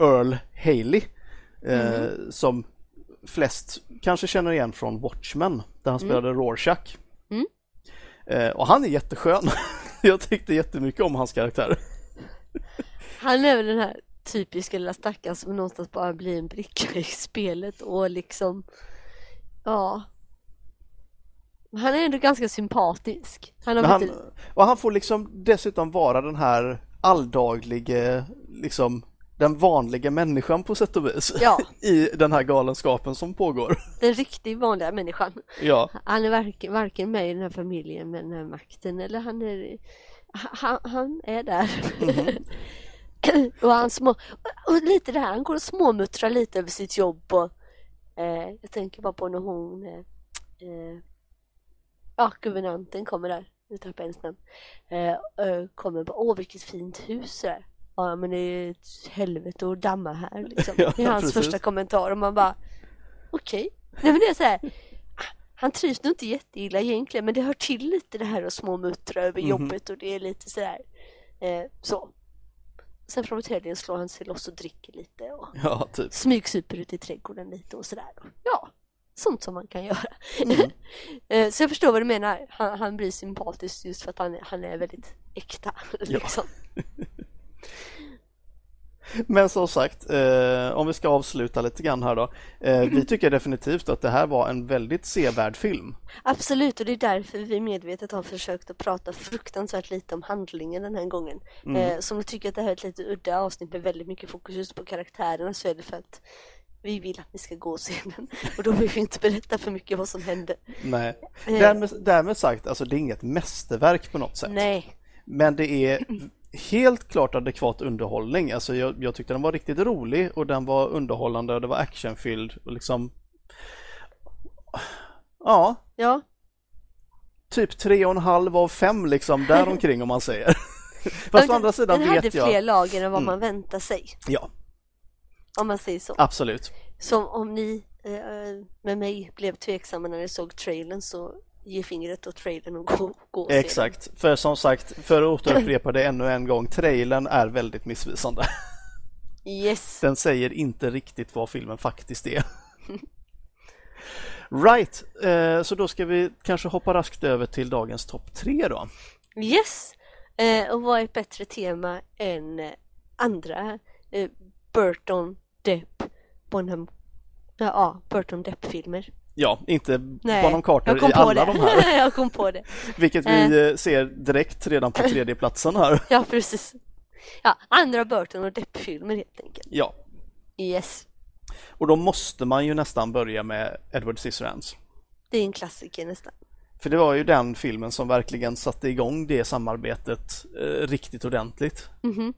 Earl Haley. Mhm. Som flest kanske känner igen från Watchmen där han spelade Rorschach. Mm. Eh, och han är jätteskön. jag tyckte jättemycket om hans karaktär. Han är väl den här typiska lilla stackaren som någonstans bara blir en bricka i spelet och liksom Ja Han är ändå ganska sympatisk. Han har han, och han får liksom dessutom vara den här alldaglige liksom den vanliga människan på sätt och vis Ja. i den här galenskapen som pågår. Den riktigt vanliga människan. Ja, Han är varken, varken med i den här familjen med den här makten eller han är han, han är där. och han små, och lite det här, han går och småmuttrar lite över sitt jobb och eh, jag tänker bara på när hon eh, eh, ja, guvernanten kommer där, nu tappar jag hennes namn, eh, eh, kommer bara, åh vilket fint hus det är. Ja men det är ett helvete att damma här liksom. Ja, Det är hans precis. första kommentar och man bara okej. Nej men det är så här, han trivs nog inte jätteilla egentligen men det hör till lite det här att småmuttra över Mhm. jobbet och det är lite sådär eh, så. Sen framåt helgen slår han sig loss och dricker lite och ja typ. smygsuper ut i trädgården lite och sådär. Ja, sånt som man kan göra. Mm. Eh, Så jag förstår vad du menar. Han, han blir sympatisk just för att han, han är väldigt äkta. Liksom. Men som sagt, eh, om vi ska avsluta lite grann här då. Eh, vi tycker definitivt att det här var en väldigt sevärd film. Absolut, och det är därför vi medvetet har försökt att prata fruktansvärt lite om handlingen den här gången. Eh, som jag tycker att det här är ett lite udda avsnitt med väldigt mycket fokus just på karaktärerna så är det för att vi vill att ni ska gå och se den. Och då vill vi inte berätta för mycket vad som hände. Nej. Eh. Därmed, därmed sagt, alltså det är inget mästerverk på något sätt. Nej, Men det är helt klart adekvat underhållning. Alltså jag, jag tyckte den var riktigt rolig och den var underhållande och det var actionfylld och liksom Ja, ja, typ tre och en halv av fem liksom däromkring om man säger. Fast å andra sidan den hade vet fler jag. Mm. lager än vad man väntar sig. Ja, Om man säger så. absolut. Som om ni eh, med mig blev tveksamma när ni såg trailern så ge fingret åt trailern och gå, gå och se den. Exakt. För som sagt, för att återupprepa det ännu en gång, trailern är väldigt missvisande. Yes. Den säger inte riktigt vad filmen faktiskt är. Right, eh, så då ska vi kanske hoppa raskt över till dagens topp tre då. Yes! Eh, och vad är ett bättre tema än eh, andra eh, Burton Depp Bonham ja, Burton Depp-filmer. Ja, inte Nej, kom i alla det. de här. jag kom på det. Vilket vi eh, ser direkt redan på tredje platsen här. Ja, precis. Ja, andra Burton och Depp-filmer helt enkelt. Ja, Yes. och då måste man ju nästan börja med Edward Scissorhands. Det är en klassiker nästan. För det var ju den filmen som verkligen satte igång det samarbetet eh, riktigt ordentligt. Mhm.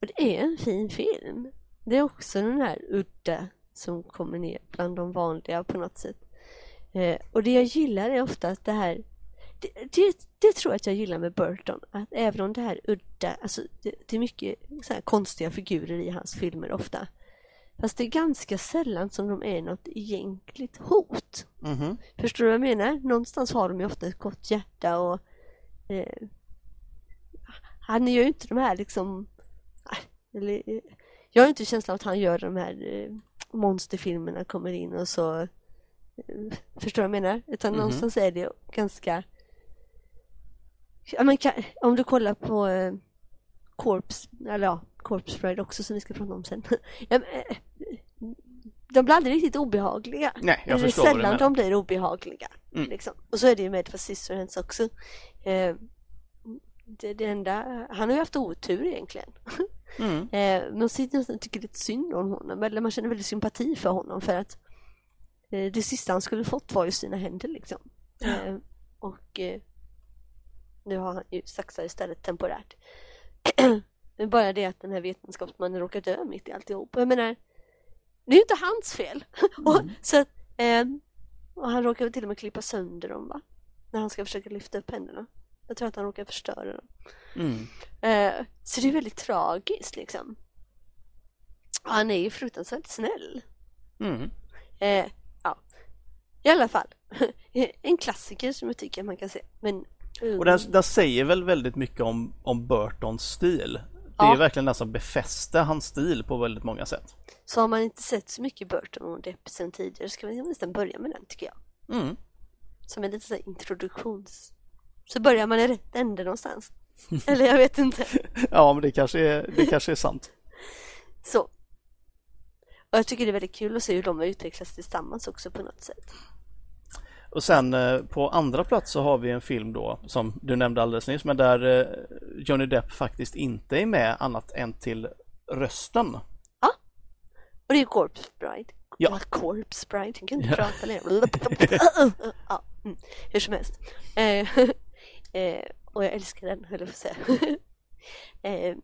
Och det är en fin film. Det är också den här udda som kommer ner bland de vanliga på något sätt. Eh, och det jag gillar är ofta att det här det, det, det tror jag att jag gillar med Burton, att även om det här udda, alltså det, det är mycket konstiga figurer i hans filmer ofta. Fast det är ganska sällan som de är något egentligt hot. Mhm. Förstår du vad jag menar? Någonstans har de ju ofta ett gott hjärta och eh, han gör ju inte de här liksom äh, eller, eh, jag har inte känslan att han gör de här eh, monsterfilmerna kommer in och så eh, förstår du vad jag menar? Utan Mhm. någonstans är det ganska ja, men, om du kollar på eh, Corpse, eller ja, Corpse Bride också som vi ska prata om sen. ja, men, eh, de blir aldrig riktigt obehagliga. Nej, jag det är förstår sällan de blir obehagliga. Mm. Liksom. Och så är det ju med Edward Scissorhands också. Eh, det, det enda, han har ju haft otur egentligen. Mm. Eh, man sitter nästan tycker lite synd om honom, eller man känner väldigt sympati för honom för att eh, det sista han skulle fått var ju sina händer liksom. Eh, och eh, nu har han ju saxat istället temporärt. Är bara det att den här vetenskapsmannen råkar dö mitt i alltihop. Jag menar, det är ju inte hans fel. och, så att, eh, och han råkar väl till och med klippa sönder dem va? När han ska försöka lyfta upp händerna. Jag tror att han råkar förstöra dem. Mm. Eh, så det är väldigt tragiskt liksom. Och han är ju fruktansvärt snäll. Mm. Eh, ja, i alla fall. en klassiker som jag tycker man kan se. Men, eh, Och den, den säger väl väldigt mycket om, om Burtons stil. Det Ja. är verkligen den som befäste hans stil på väldigt många sätt. Så har man inte sett så mycket Burton och Depp sen tidigare ska vi nästan börja med den tycker jag. Mm. Som en liten så introduktions... Så börjar man i rätt ände någonstans. Eller jag vet inte. Ja, men det kanske är, det kanske är sant. Så. Och jag tycker det är väldigt kul att se hur de har utvecklats tillsammans också på något sätt. Och sen eh, på andra plats så har vi en film då som du nämnde alldeles nyss men där eh, Johnny Depp faktiskt inte är med annat än till rösten. Och det är Corpse Bride. Ja. Corpse Bride, jag kan inte Ja. prata längre. ja, mm, hur som helst. Eh, och jag älskar den, höll jag på att säga. eh,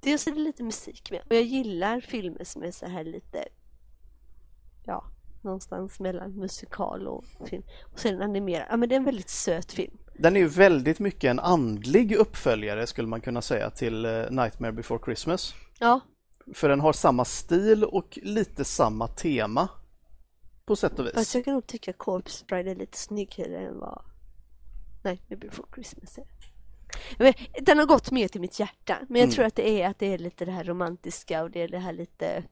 dels är det lite musik med och jag gillar filmer som är så här lite ja, någonstans mellan musikal och film. Och sen animerad. Ja men det är en väldigt söt film. Den är ju väldigt mycket en andlig uppföljare skulle man kunna säga till eh, Nightmare before Christmas. Ja, För den har samma stil och lite samma tema. På sätt och fast vis. jag kan nog tycka Corpse Bride är lite snyggare än vad Nightmare before Christmas. Men, den har gått mer till mitt hjärta, men jag Mm. tror att det är att det är lite det här romantiska och det är det här lite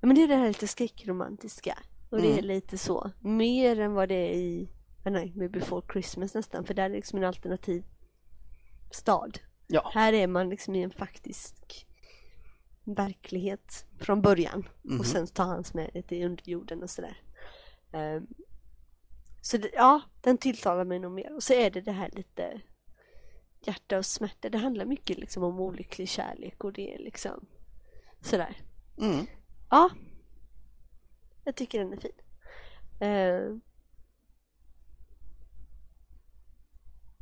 ja, men det är det här lite skräckromantiska och det är Mm. lite så, mer än vad det är i A Nightmare before Christmas nästan, för där är det liksom en alternativ stad. Ja. Här är man liksom i en faktisk verklighet från början Mhm. och sen tar hans med lite i underjorden och sådär. Ehm, så det, ja, den tilltalar mig nog mer. Och så är det det här lite hjärta och smärta. Det handlar mycket liksom om olycklig kärlek och det är liksom sådär. Mm. Ja, jag tycker den är fin.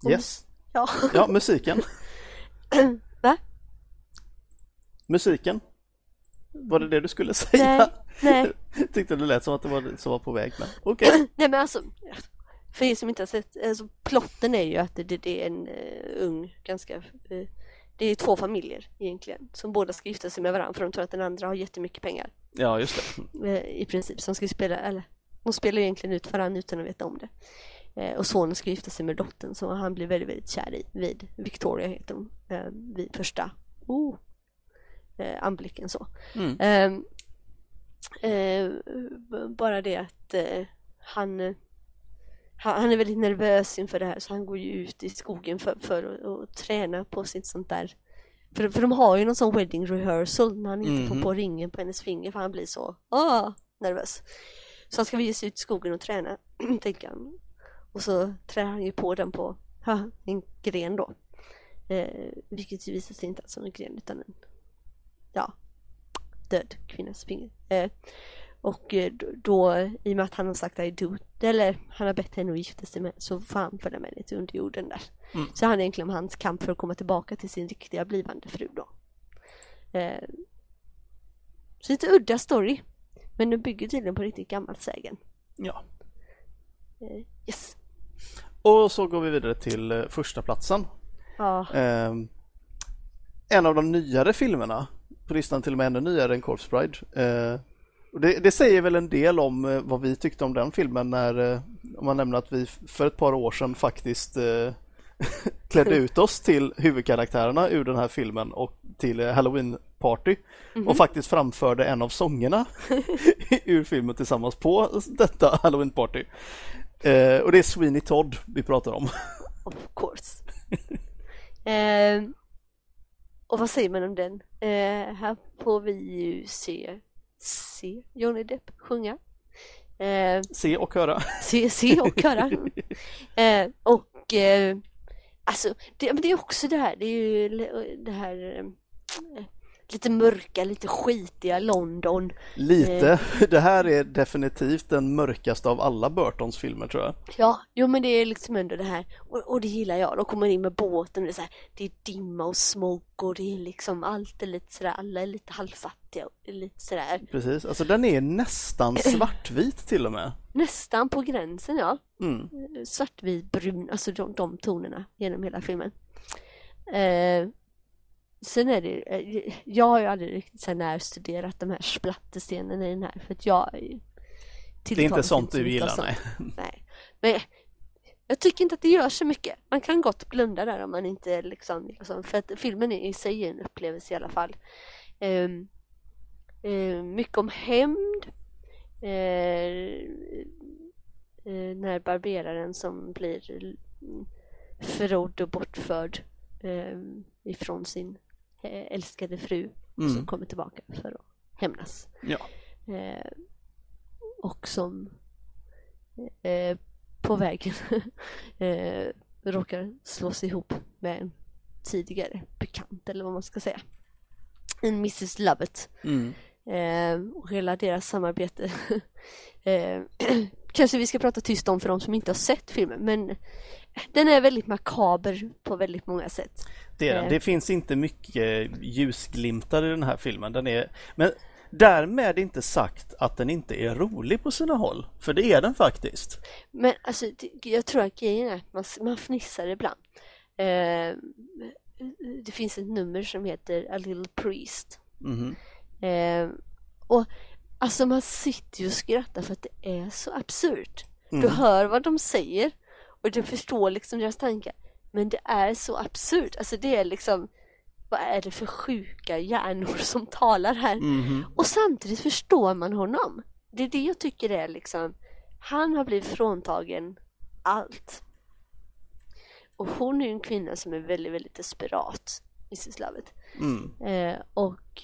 Och Yes. Ja. Ja, musiken. Va? Musiken. Var det det du skulle säga? Nej, nej. Tyckte det lät som att det var som var på väg. Okej. Nej men alltså, för er som inte har sett, alltså plotten är ju att det, det är en eh, ung, ganska, eh, det är två familjer egentligen som båda ska gifta sig med varandra för de tror att den andra har jättemycket pengar Ja, just det. eh, i princip som ska spela, eller de spelar egentligen ut varandra utan att veta om det. Och sonen ska gifta sig med dottern som han blir väldigt, väldigt kär i vid Victoria heter hon, vid första oh, anblicken så. Mm. Ehm, eh, bara det att eh, han, han är väldigt nervös inför det här så han går ju ut i skogen för, för att, träna på sitt sånt där för, för de har ju någon sån wedding rehearsal när han inte Mhm. får på ringen på hennes finger för han blir så ah, nervös. Så han ska vi ge sig ut i skogen och träna, tänker han. Och så trär han ju på den på ha, en gren då. Eh, vilket ju visar sig inte alls som en gren utan en ja, död kvinnas finger. Eh, och eh, då, i och med att han har sagt I do, eller han har bett henne att gifta sig med, så får han följa med lite under jorden där. Mm. Så han är egentligen om hans kamp för att komma tillbaka till sin riktiga blivande fru då. Eh, så lite udda story. Men den bygger tydligen på riktigt gammalt sägen. Ja. Eh, yes. Och så går vi vidare till eh, första platsen. Ja, Ehm, en av de nyare filmerna, på listan till och med ännu nyare än Corpse Bride. Eh, och det, det säger väl en del om eh, vad vi tyckte om den filmen när, eh, man nämner att vi för ett par år sedan faktiskt eh, klädde ut oss till huvudkaraktärerna ur den här filmen och till eh, Halloween Party och faktiskt framförde en av sångerna ur filmen tillsammans på detta Halloween Party. Eh, och det är Sweeney Todd vi pratar om. of course. och vad säger man om den? Eh, här får vi ju se, se Johnny Depp sjunga. Eh, Se och höra. se, se och höra. Eh, och eh, alltså, det, men det är också det här, det är ju det här eh, lite mörka, lite skitiga London. Lite. Det här är definitivt den mörkaste av alla Burtons filmer tror jag. Ja, jo men det är liksom ändå det här, och, och det gillar jag. De kommer in med båten och det är så här, det är dimma och smog och det är liksom allt är lite sådär, alla är lite halvfattiga och lite sådär. Precis, alltså den är nästan svartvit till och med. Nästan på gränsen ja. Mm. svartvit, brun, alltså de, de tonerna genom hela filmen. Eh, sen är det, eh, jag har ju aldrig riktigt så här närstuderat de här splatterscenerna i den här för att jag är ju Det är inte sånt så du gillar, sånt. nej. nej. Men jag tycker inte att det gör så mycket. Man kan gott blunda där om man inte liksom, liksom för att filmen är i sig en upplevelse i alla fall. Ehm, eh, mycket om hämnd. Eh, eh, när barberaren som blir förrådd och bortförd eh, ifrån sin älskade fru Mm. som kommer tillbaka för att hämnas. Ja. Eh, och som eh, på vägen eh, råkar slås ihop med en tidigare bekant eller vad man ska säga. en Mrs Lovett. Mm. Eh, och hela deras samarbete. eh, kanske vi ska prata tyst om för de som inte har sett filmen men den är väldigt makaber på väldigt många sätt. Det, är den. Eh. det finns inte mycket ljusglimtar i den här filmen. Den är, men därmed inte sagt att den inte är rolig på sina håll. För det är den faktiskt. Men alltså, jag tror att grejen är att man, man fnissar ibland. Eh, det finns ett nummer som heter A Little Priest. Mhm. Eh, och alltså man sitter ju och skrattar för att det är så absurt. Du Mm. hör vad de säger och du förstår liksom deras tankar. Men det är så absurt. Alltså det är liksom, vad är det för sjuka hjärnor som talar här? Mhm. Och samtidigt förstår man honom. Det är det jag tycker är liksom, han har blivit fråntagen allt. Och hon är ju en kvinna som är väldigt, väldigt desperat, Mrs Lovett. Mm. Eh, och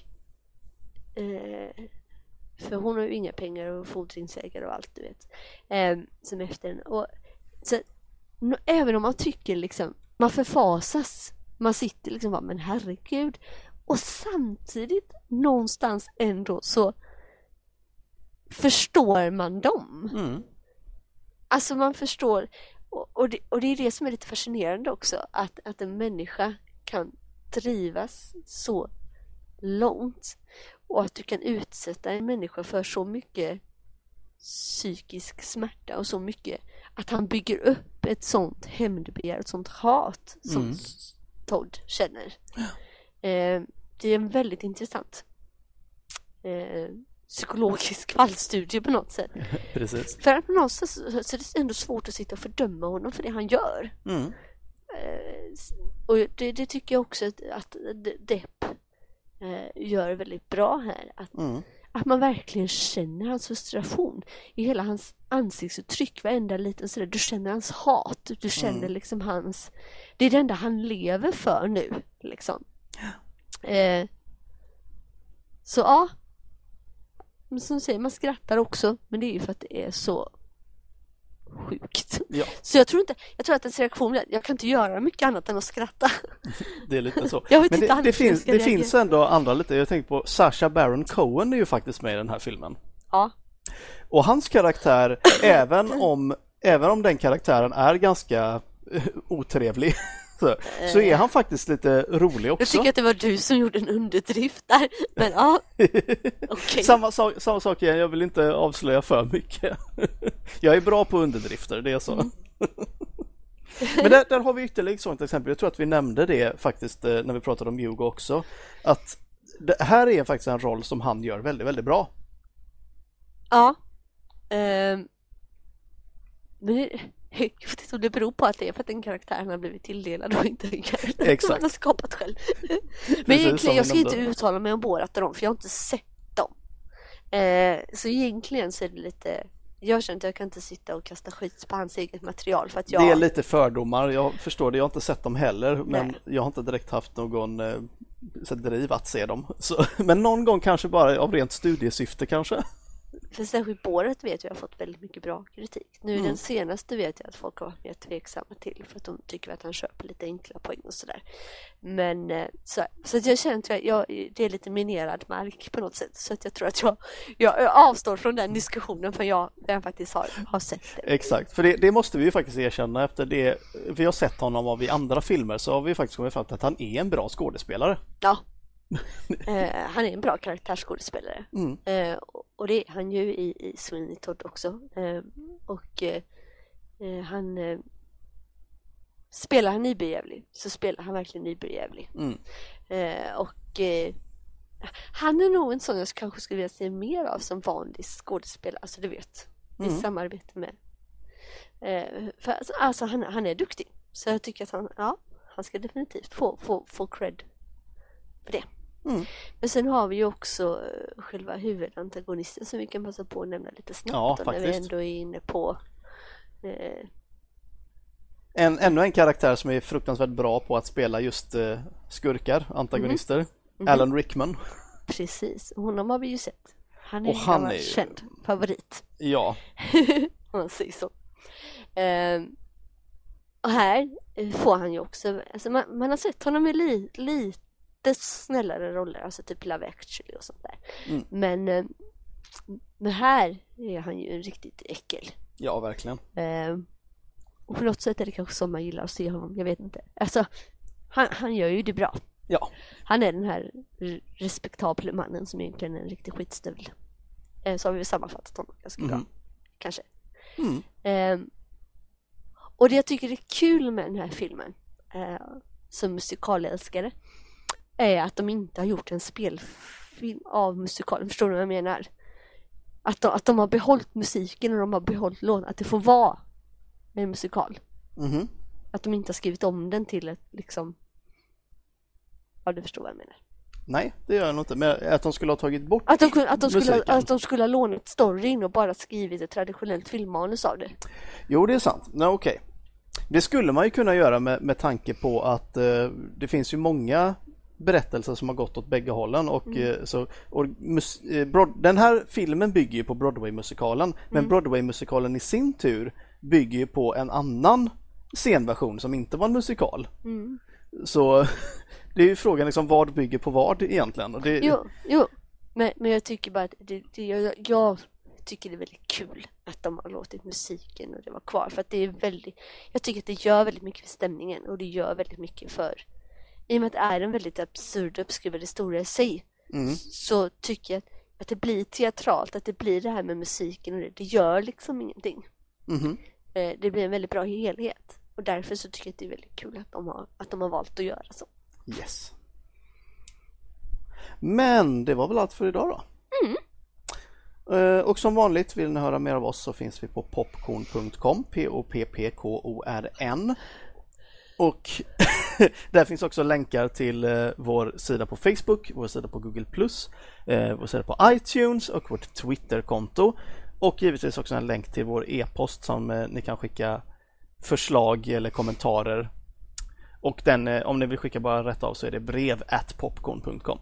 eh, för hon har ju inga pengar och fordringsägare och allt du vet. Eh, som efter henne. Och, så, även om man tycker liksom, man förfasas. Man sitter liksom bara, men herregud. Och samtidigt någonstans ändå så förstår man dem. Mm. Alltså man förstår, och, och, det, och det är det som är lite fascinerande också, att, att en människa kan drivas så långt och att du kan utsätta en människa för så mycket psykisk smärta och så mycket att han bygger upp ett sånt hämndbegär, ett sånt hat som Mm. Todd känner. Eh, det är en väldigt intressant eh, psykologisk fallstudie på något sätt. Precis. För att någonstans så är det ändå svårt att sitta och fördöma honom för det han gör. Mm. Eh, Och det, det tycker jag också att, att De- Depp eh, gör väldigt bra här. Att, Mm. Att man verkligen känner hans frustration i hela hans ansiktsuttryck, varenda liten sådär. Du känner hans hat, du känner Mm. liksom hans... Det är det enda han lever för nu, liksom. Eh, så ja. Men som du säger, man skrattar också, men det är ju för att det är så sjukt. Ja, Så jag tror inte, jag tror att ens reaktion är, jag kan inte göra mycket annat än att skratta. det är lite så. Men det, det, finns, det finns ändå andra lite. Jag tänker på Sacha Baron Cohen är ju faktiskt med i den här filmen. Ja, Och hans karaktär, även om, även om den karaktären är ganska eh, otrevlig så, så är han faktiskt lite rolig jag också. tycker att det var du som gjorde en underdrift där. Men ja, okej. Samma, sak, samma sak igen, jag vill inte avslöja för mycket. Jag är bra på underdrifter, det är så. Mm. Men där, där har vi ytterligare ett sådant exempel. Jag tror att vi nämnde det faktiskt eh, när vi pratade om Hugo också. Att det här är faktiskt en roll som han gör väldigt, väldigt bra. Ja. Ehm. Men jag vet inte om det beror på att det är för att den karaktären har blivit tilldelad och inte en karaktär Exakt. som han har skapat själv. Men egentligen, jag ska inte uttala mig om Borat och dem för jag har inte sett dem. Eh, så egentligen så är det lite jag känner att jag kan inte sitta och kasta skit på hans eget material för att jag Det är lite fördomar, jag förstår det. Jag har inte sett dem heller, men Nej. jag har inte direkt haft någon eh, så driv att se dem. Så, men någon gång kanske bara av rent studiesyfte kanske. För särskilt Borat vet jag har fått väldigt mycket bra kritik. Nu Mm. den senaste vet jag att folk har varit mer tveksamma till för att de tycker att han köper lite enkla poäng och sådär. Men eh, så, så att jag känner att jag, jag, det är lite minerad mark på något sätt. Så att jag tror att jag, jag, jag avstår från den diskussionen för jag, jag faktiskt har, har sett det. Exakt, för det, det måste vi ju faktiskt erkänna efter det vi har sett honom av i andra filmer så har vi faktiskt kommit fram till att han är en bra skådespelare. Ja. Eh, han är en bra karaktärsskådespelare. Mm. Eh, och- det är han ju i, i Sweeney Todd också. Eh, och eh, han eh, Spelar han nybörjävlig så spelar han verkligen nybörjävlig. Mm. Eh, och han är nog en sån jag kanske skulle vilja se mer av som vanlig skådespelare. Alltså du vet, i Mm. samarbete med. För alltså, alltså han, han är duktig. Så jag tycker att han, ja, han ska definitivt få, få, få cred för det. Mm. Men sen har vi ju också eh, själva huvudantagonisten som vi kan passa på att nämna lite snabbt Ja, när vi ändå är inne på eh, En, ännu en karaktär som är fruktansvärt bra på att spela just eh, skurkar, antagonister. Mhm. Alan Rickman. precis, honom har vi ju sett. Han är Och en han är känd favorit. Ja, om man säger så. Ehm, och här eh, får han ju också, alltså man, man har sett honom i li, lite lite snällare roller, alltså typ Love actually och sånt där. Mm. Men, eh, men här är han ju en riktigt äckel. Ja, verkligen. Eh, och på något sätt är det kanske så man gillar att se honom, jag vet inte. Alltså, han, han gör ju det bra. Ja, Han är den här respektabla mannen som egentligen är en riktig skitstövel. Eh, så har vi sammanfattat honom ganska bra, Mhm. kanske. Mm. Ehm, och det jag tycker är kul med den här filmen, eh, som musikalälskare, är att de inte har gjort en spelfilm av musikalen. Förstår du vad jag menar? Att de, att de har behållit musiken och de har behållit låten, att det får vara en musikal. Mhm. Att de inte har skrivit om den till ett liksom Ja du förstår vad jag menar. Nej, det gör jag nog inte. Men att de skulle ha tagit bort Att de, kunde- att de, skulle, musiken. att de skulle ha lånat storyn och bara skrivit ett traditionellt filmmanus av det. Jo, det är sant. Nej, okej. Det skulle man ju kunna göra med, med tanke på att eh, det finns ju många berättelser som har gått åt bägge hållen och, eh, så, och mus, eh, Broad, den här filmen bygger ju på Broadway-musikalen men Broadway-musikalen i sin tur bygger ju på en annan scenversion som inte var en musikal. Mm. Så det är ju frågan liksom vad bygger på vad egentligen. Och det, Jo, jo. Men, men jag tycker bara att det, det, jag, jag tycker det är väldigt kul att de har låtit musiken och det var kvar för att det är väldigt Jag tycker att det gör väldigt mycket för stämningen och det gör väldigt mycket för i och med att det är en väldigt absurd uppskruvad historia i sig Mm. så tycker jag att, att det blir teatralt, att det blir det här med musiken och det, det gör liksom ingenting. Eh, Det blir en väldigt bra helhet och därför så tycker jag att det är väldigt kul att de har, att de har valt att göra så. Yes. Men det var väl allt för idag då? Eh, Och som vanligt vill ni höra mer av oss så finns vi på popcorn.com, P-O-P-P-K-O-R-N. Och där finns också länkar till eh, vår sida på Facebook, vår sida på Google+, eh, vår sida på iTunes och vårt Twitterkonto. Och givetvis också en länk till vår e-post som eh, ni kan skicka förslag eller kommentarer och den, eh, om ni vill skicka bara rätt av så är det brev at popcorn.com.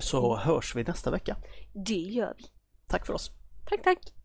Så hörs vi nästa vecka. Det gör vi. Tack för oss! Tack, tack!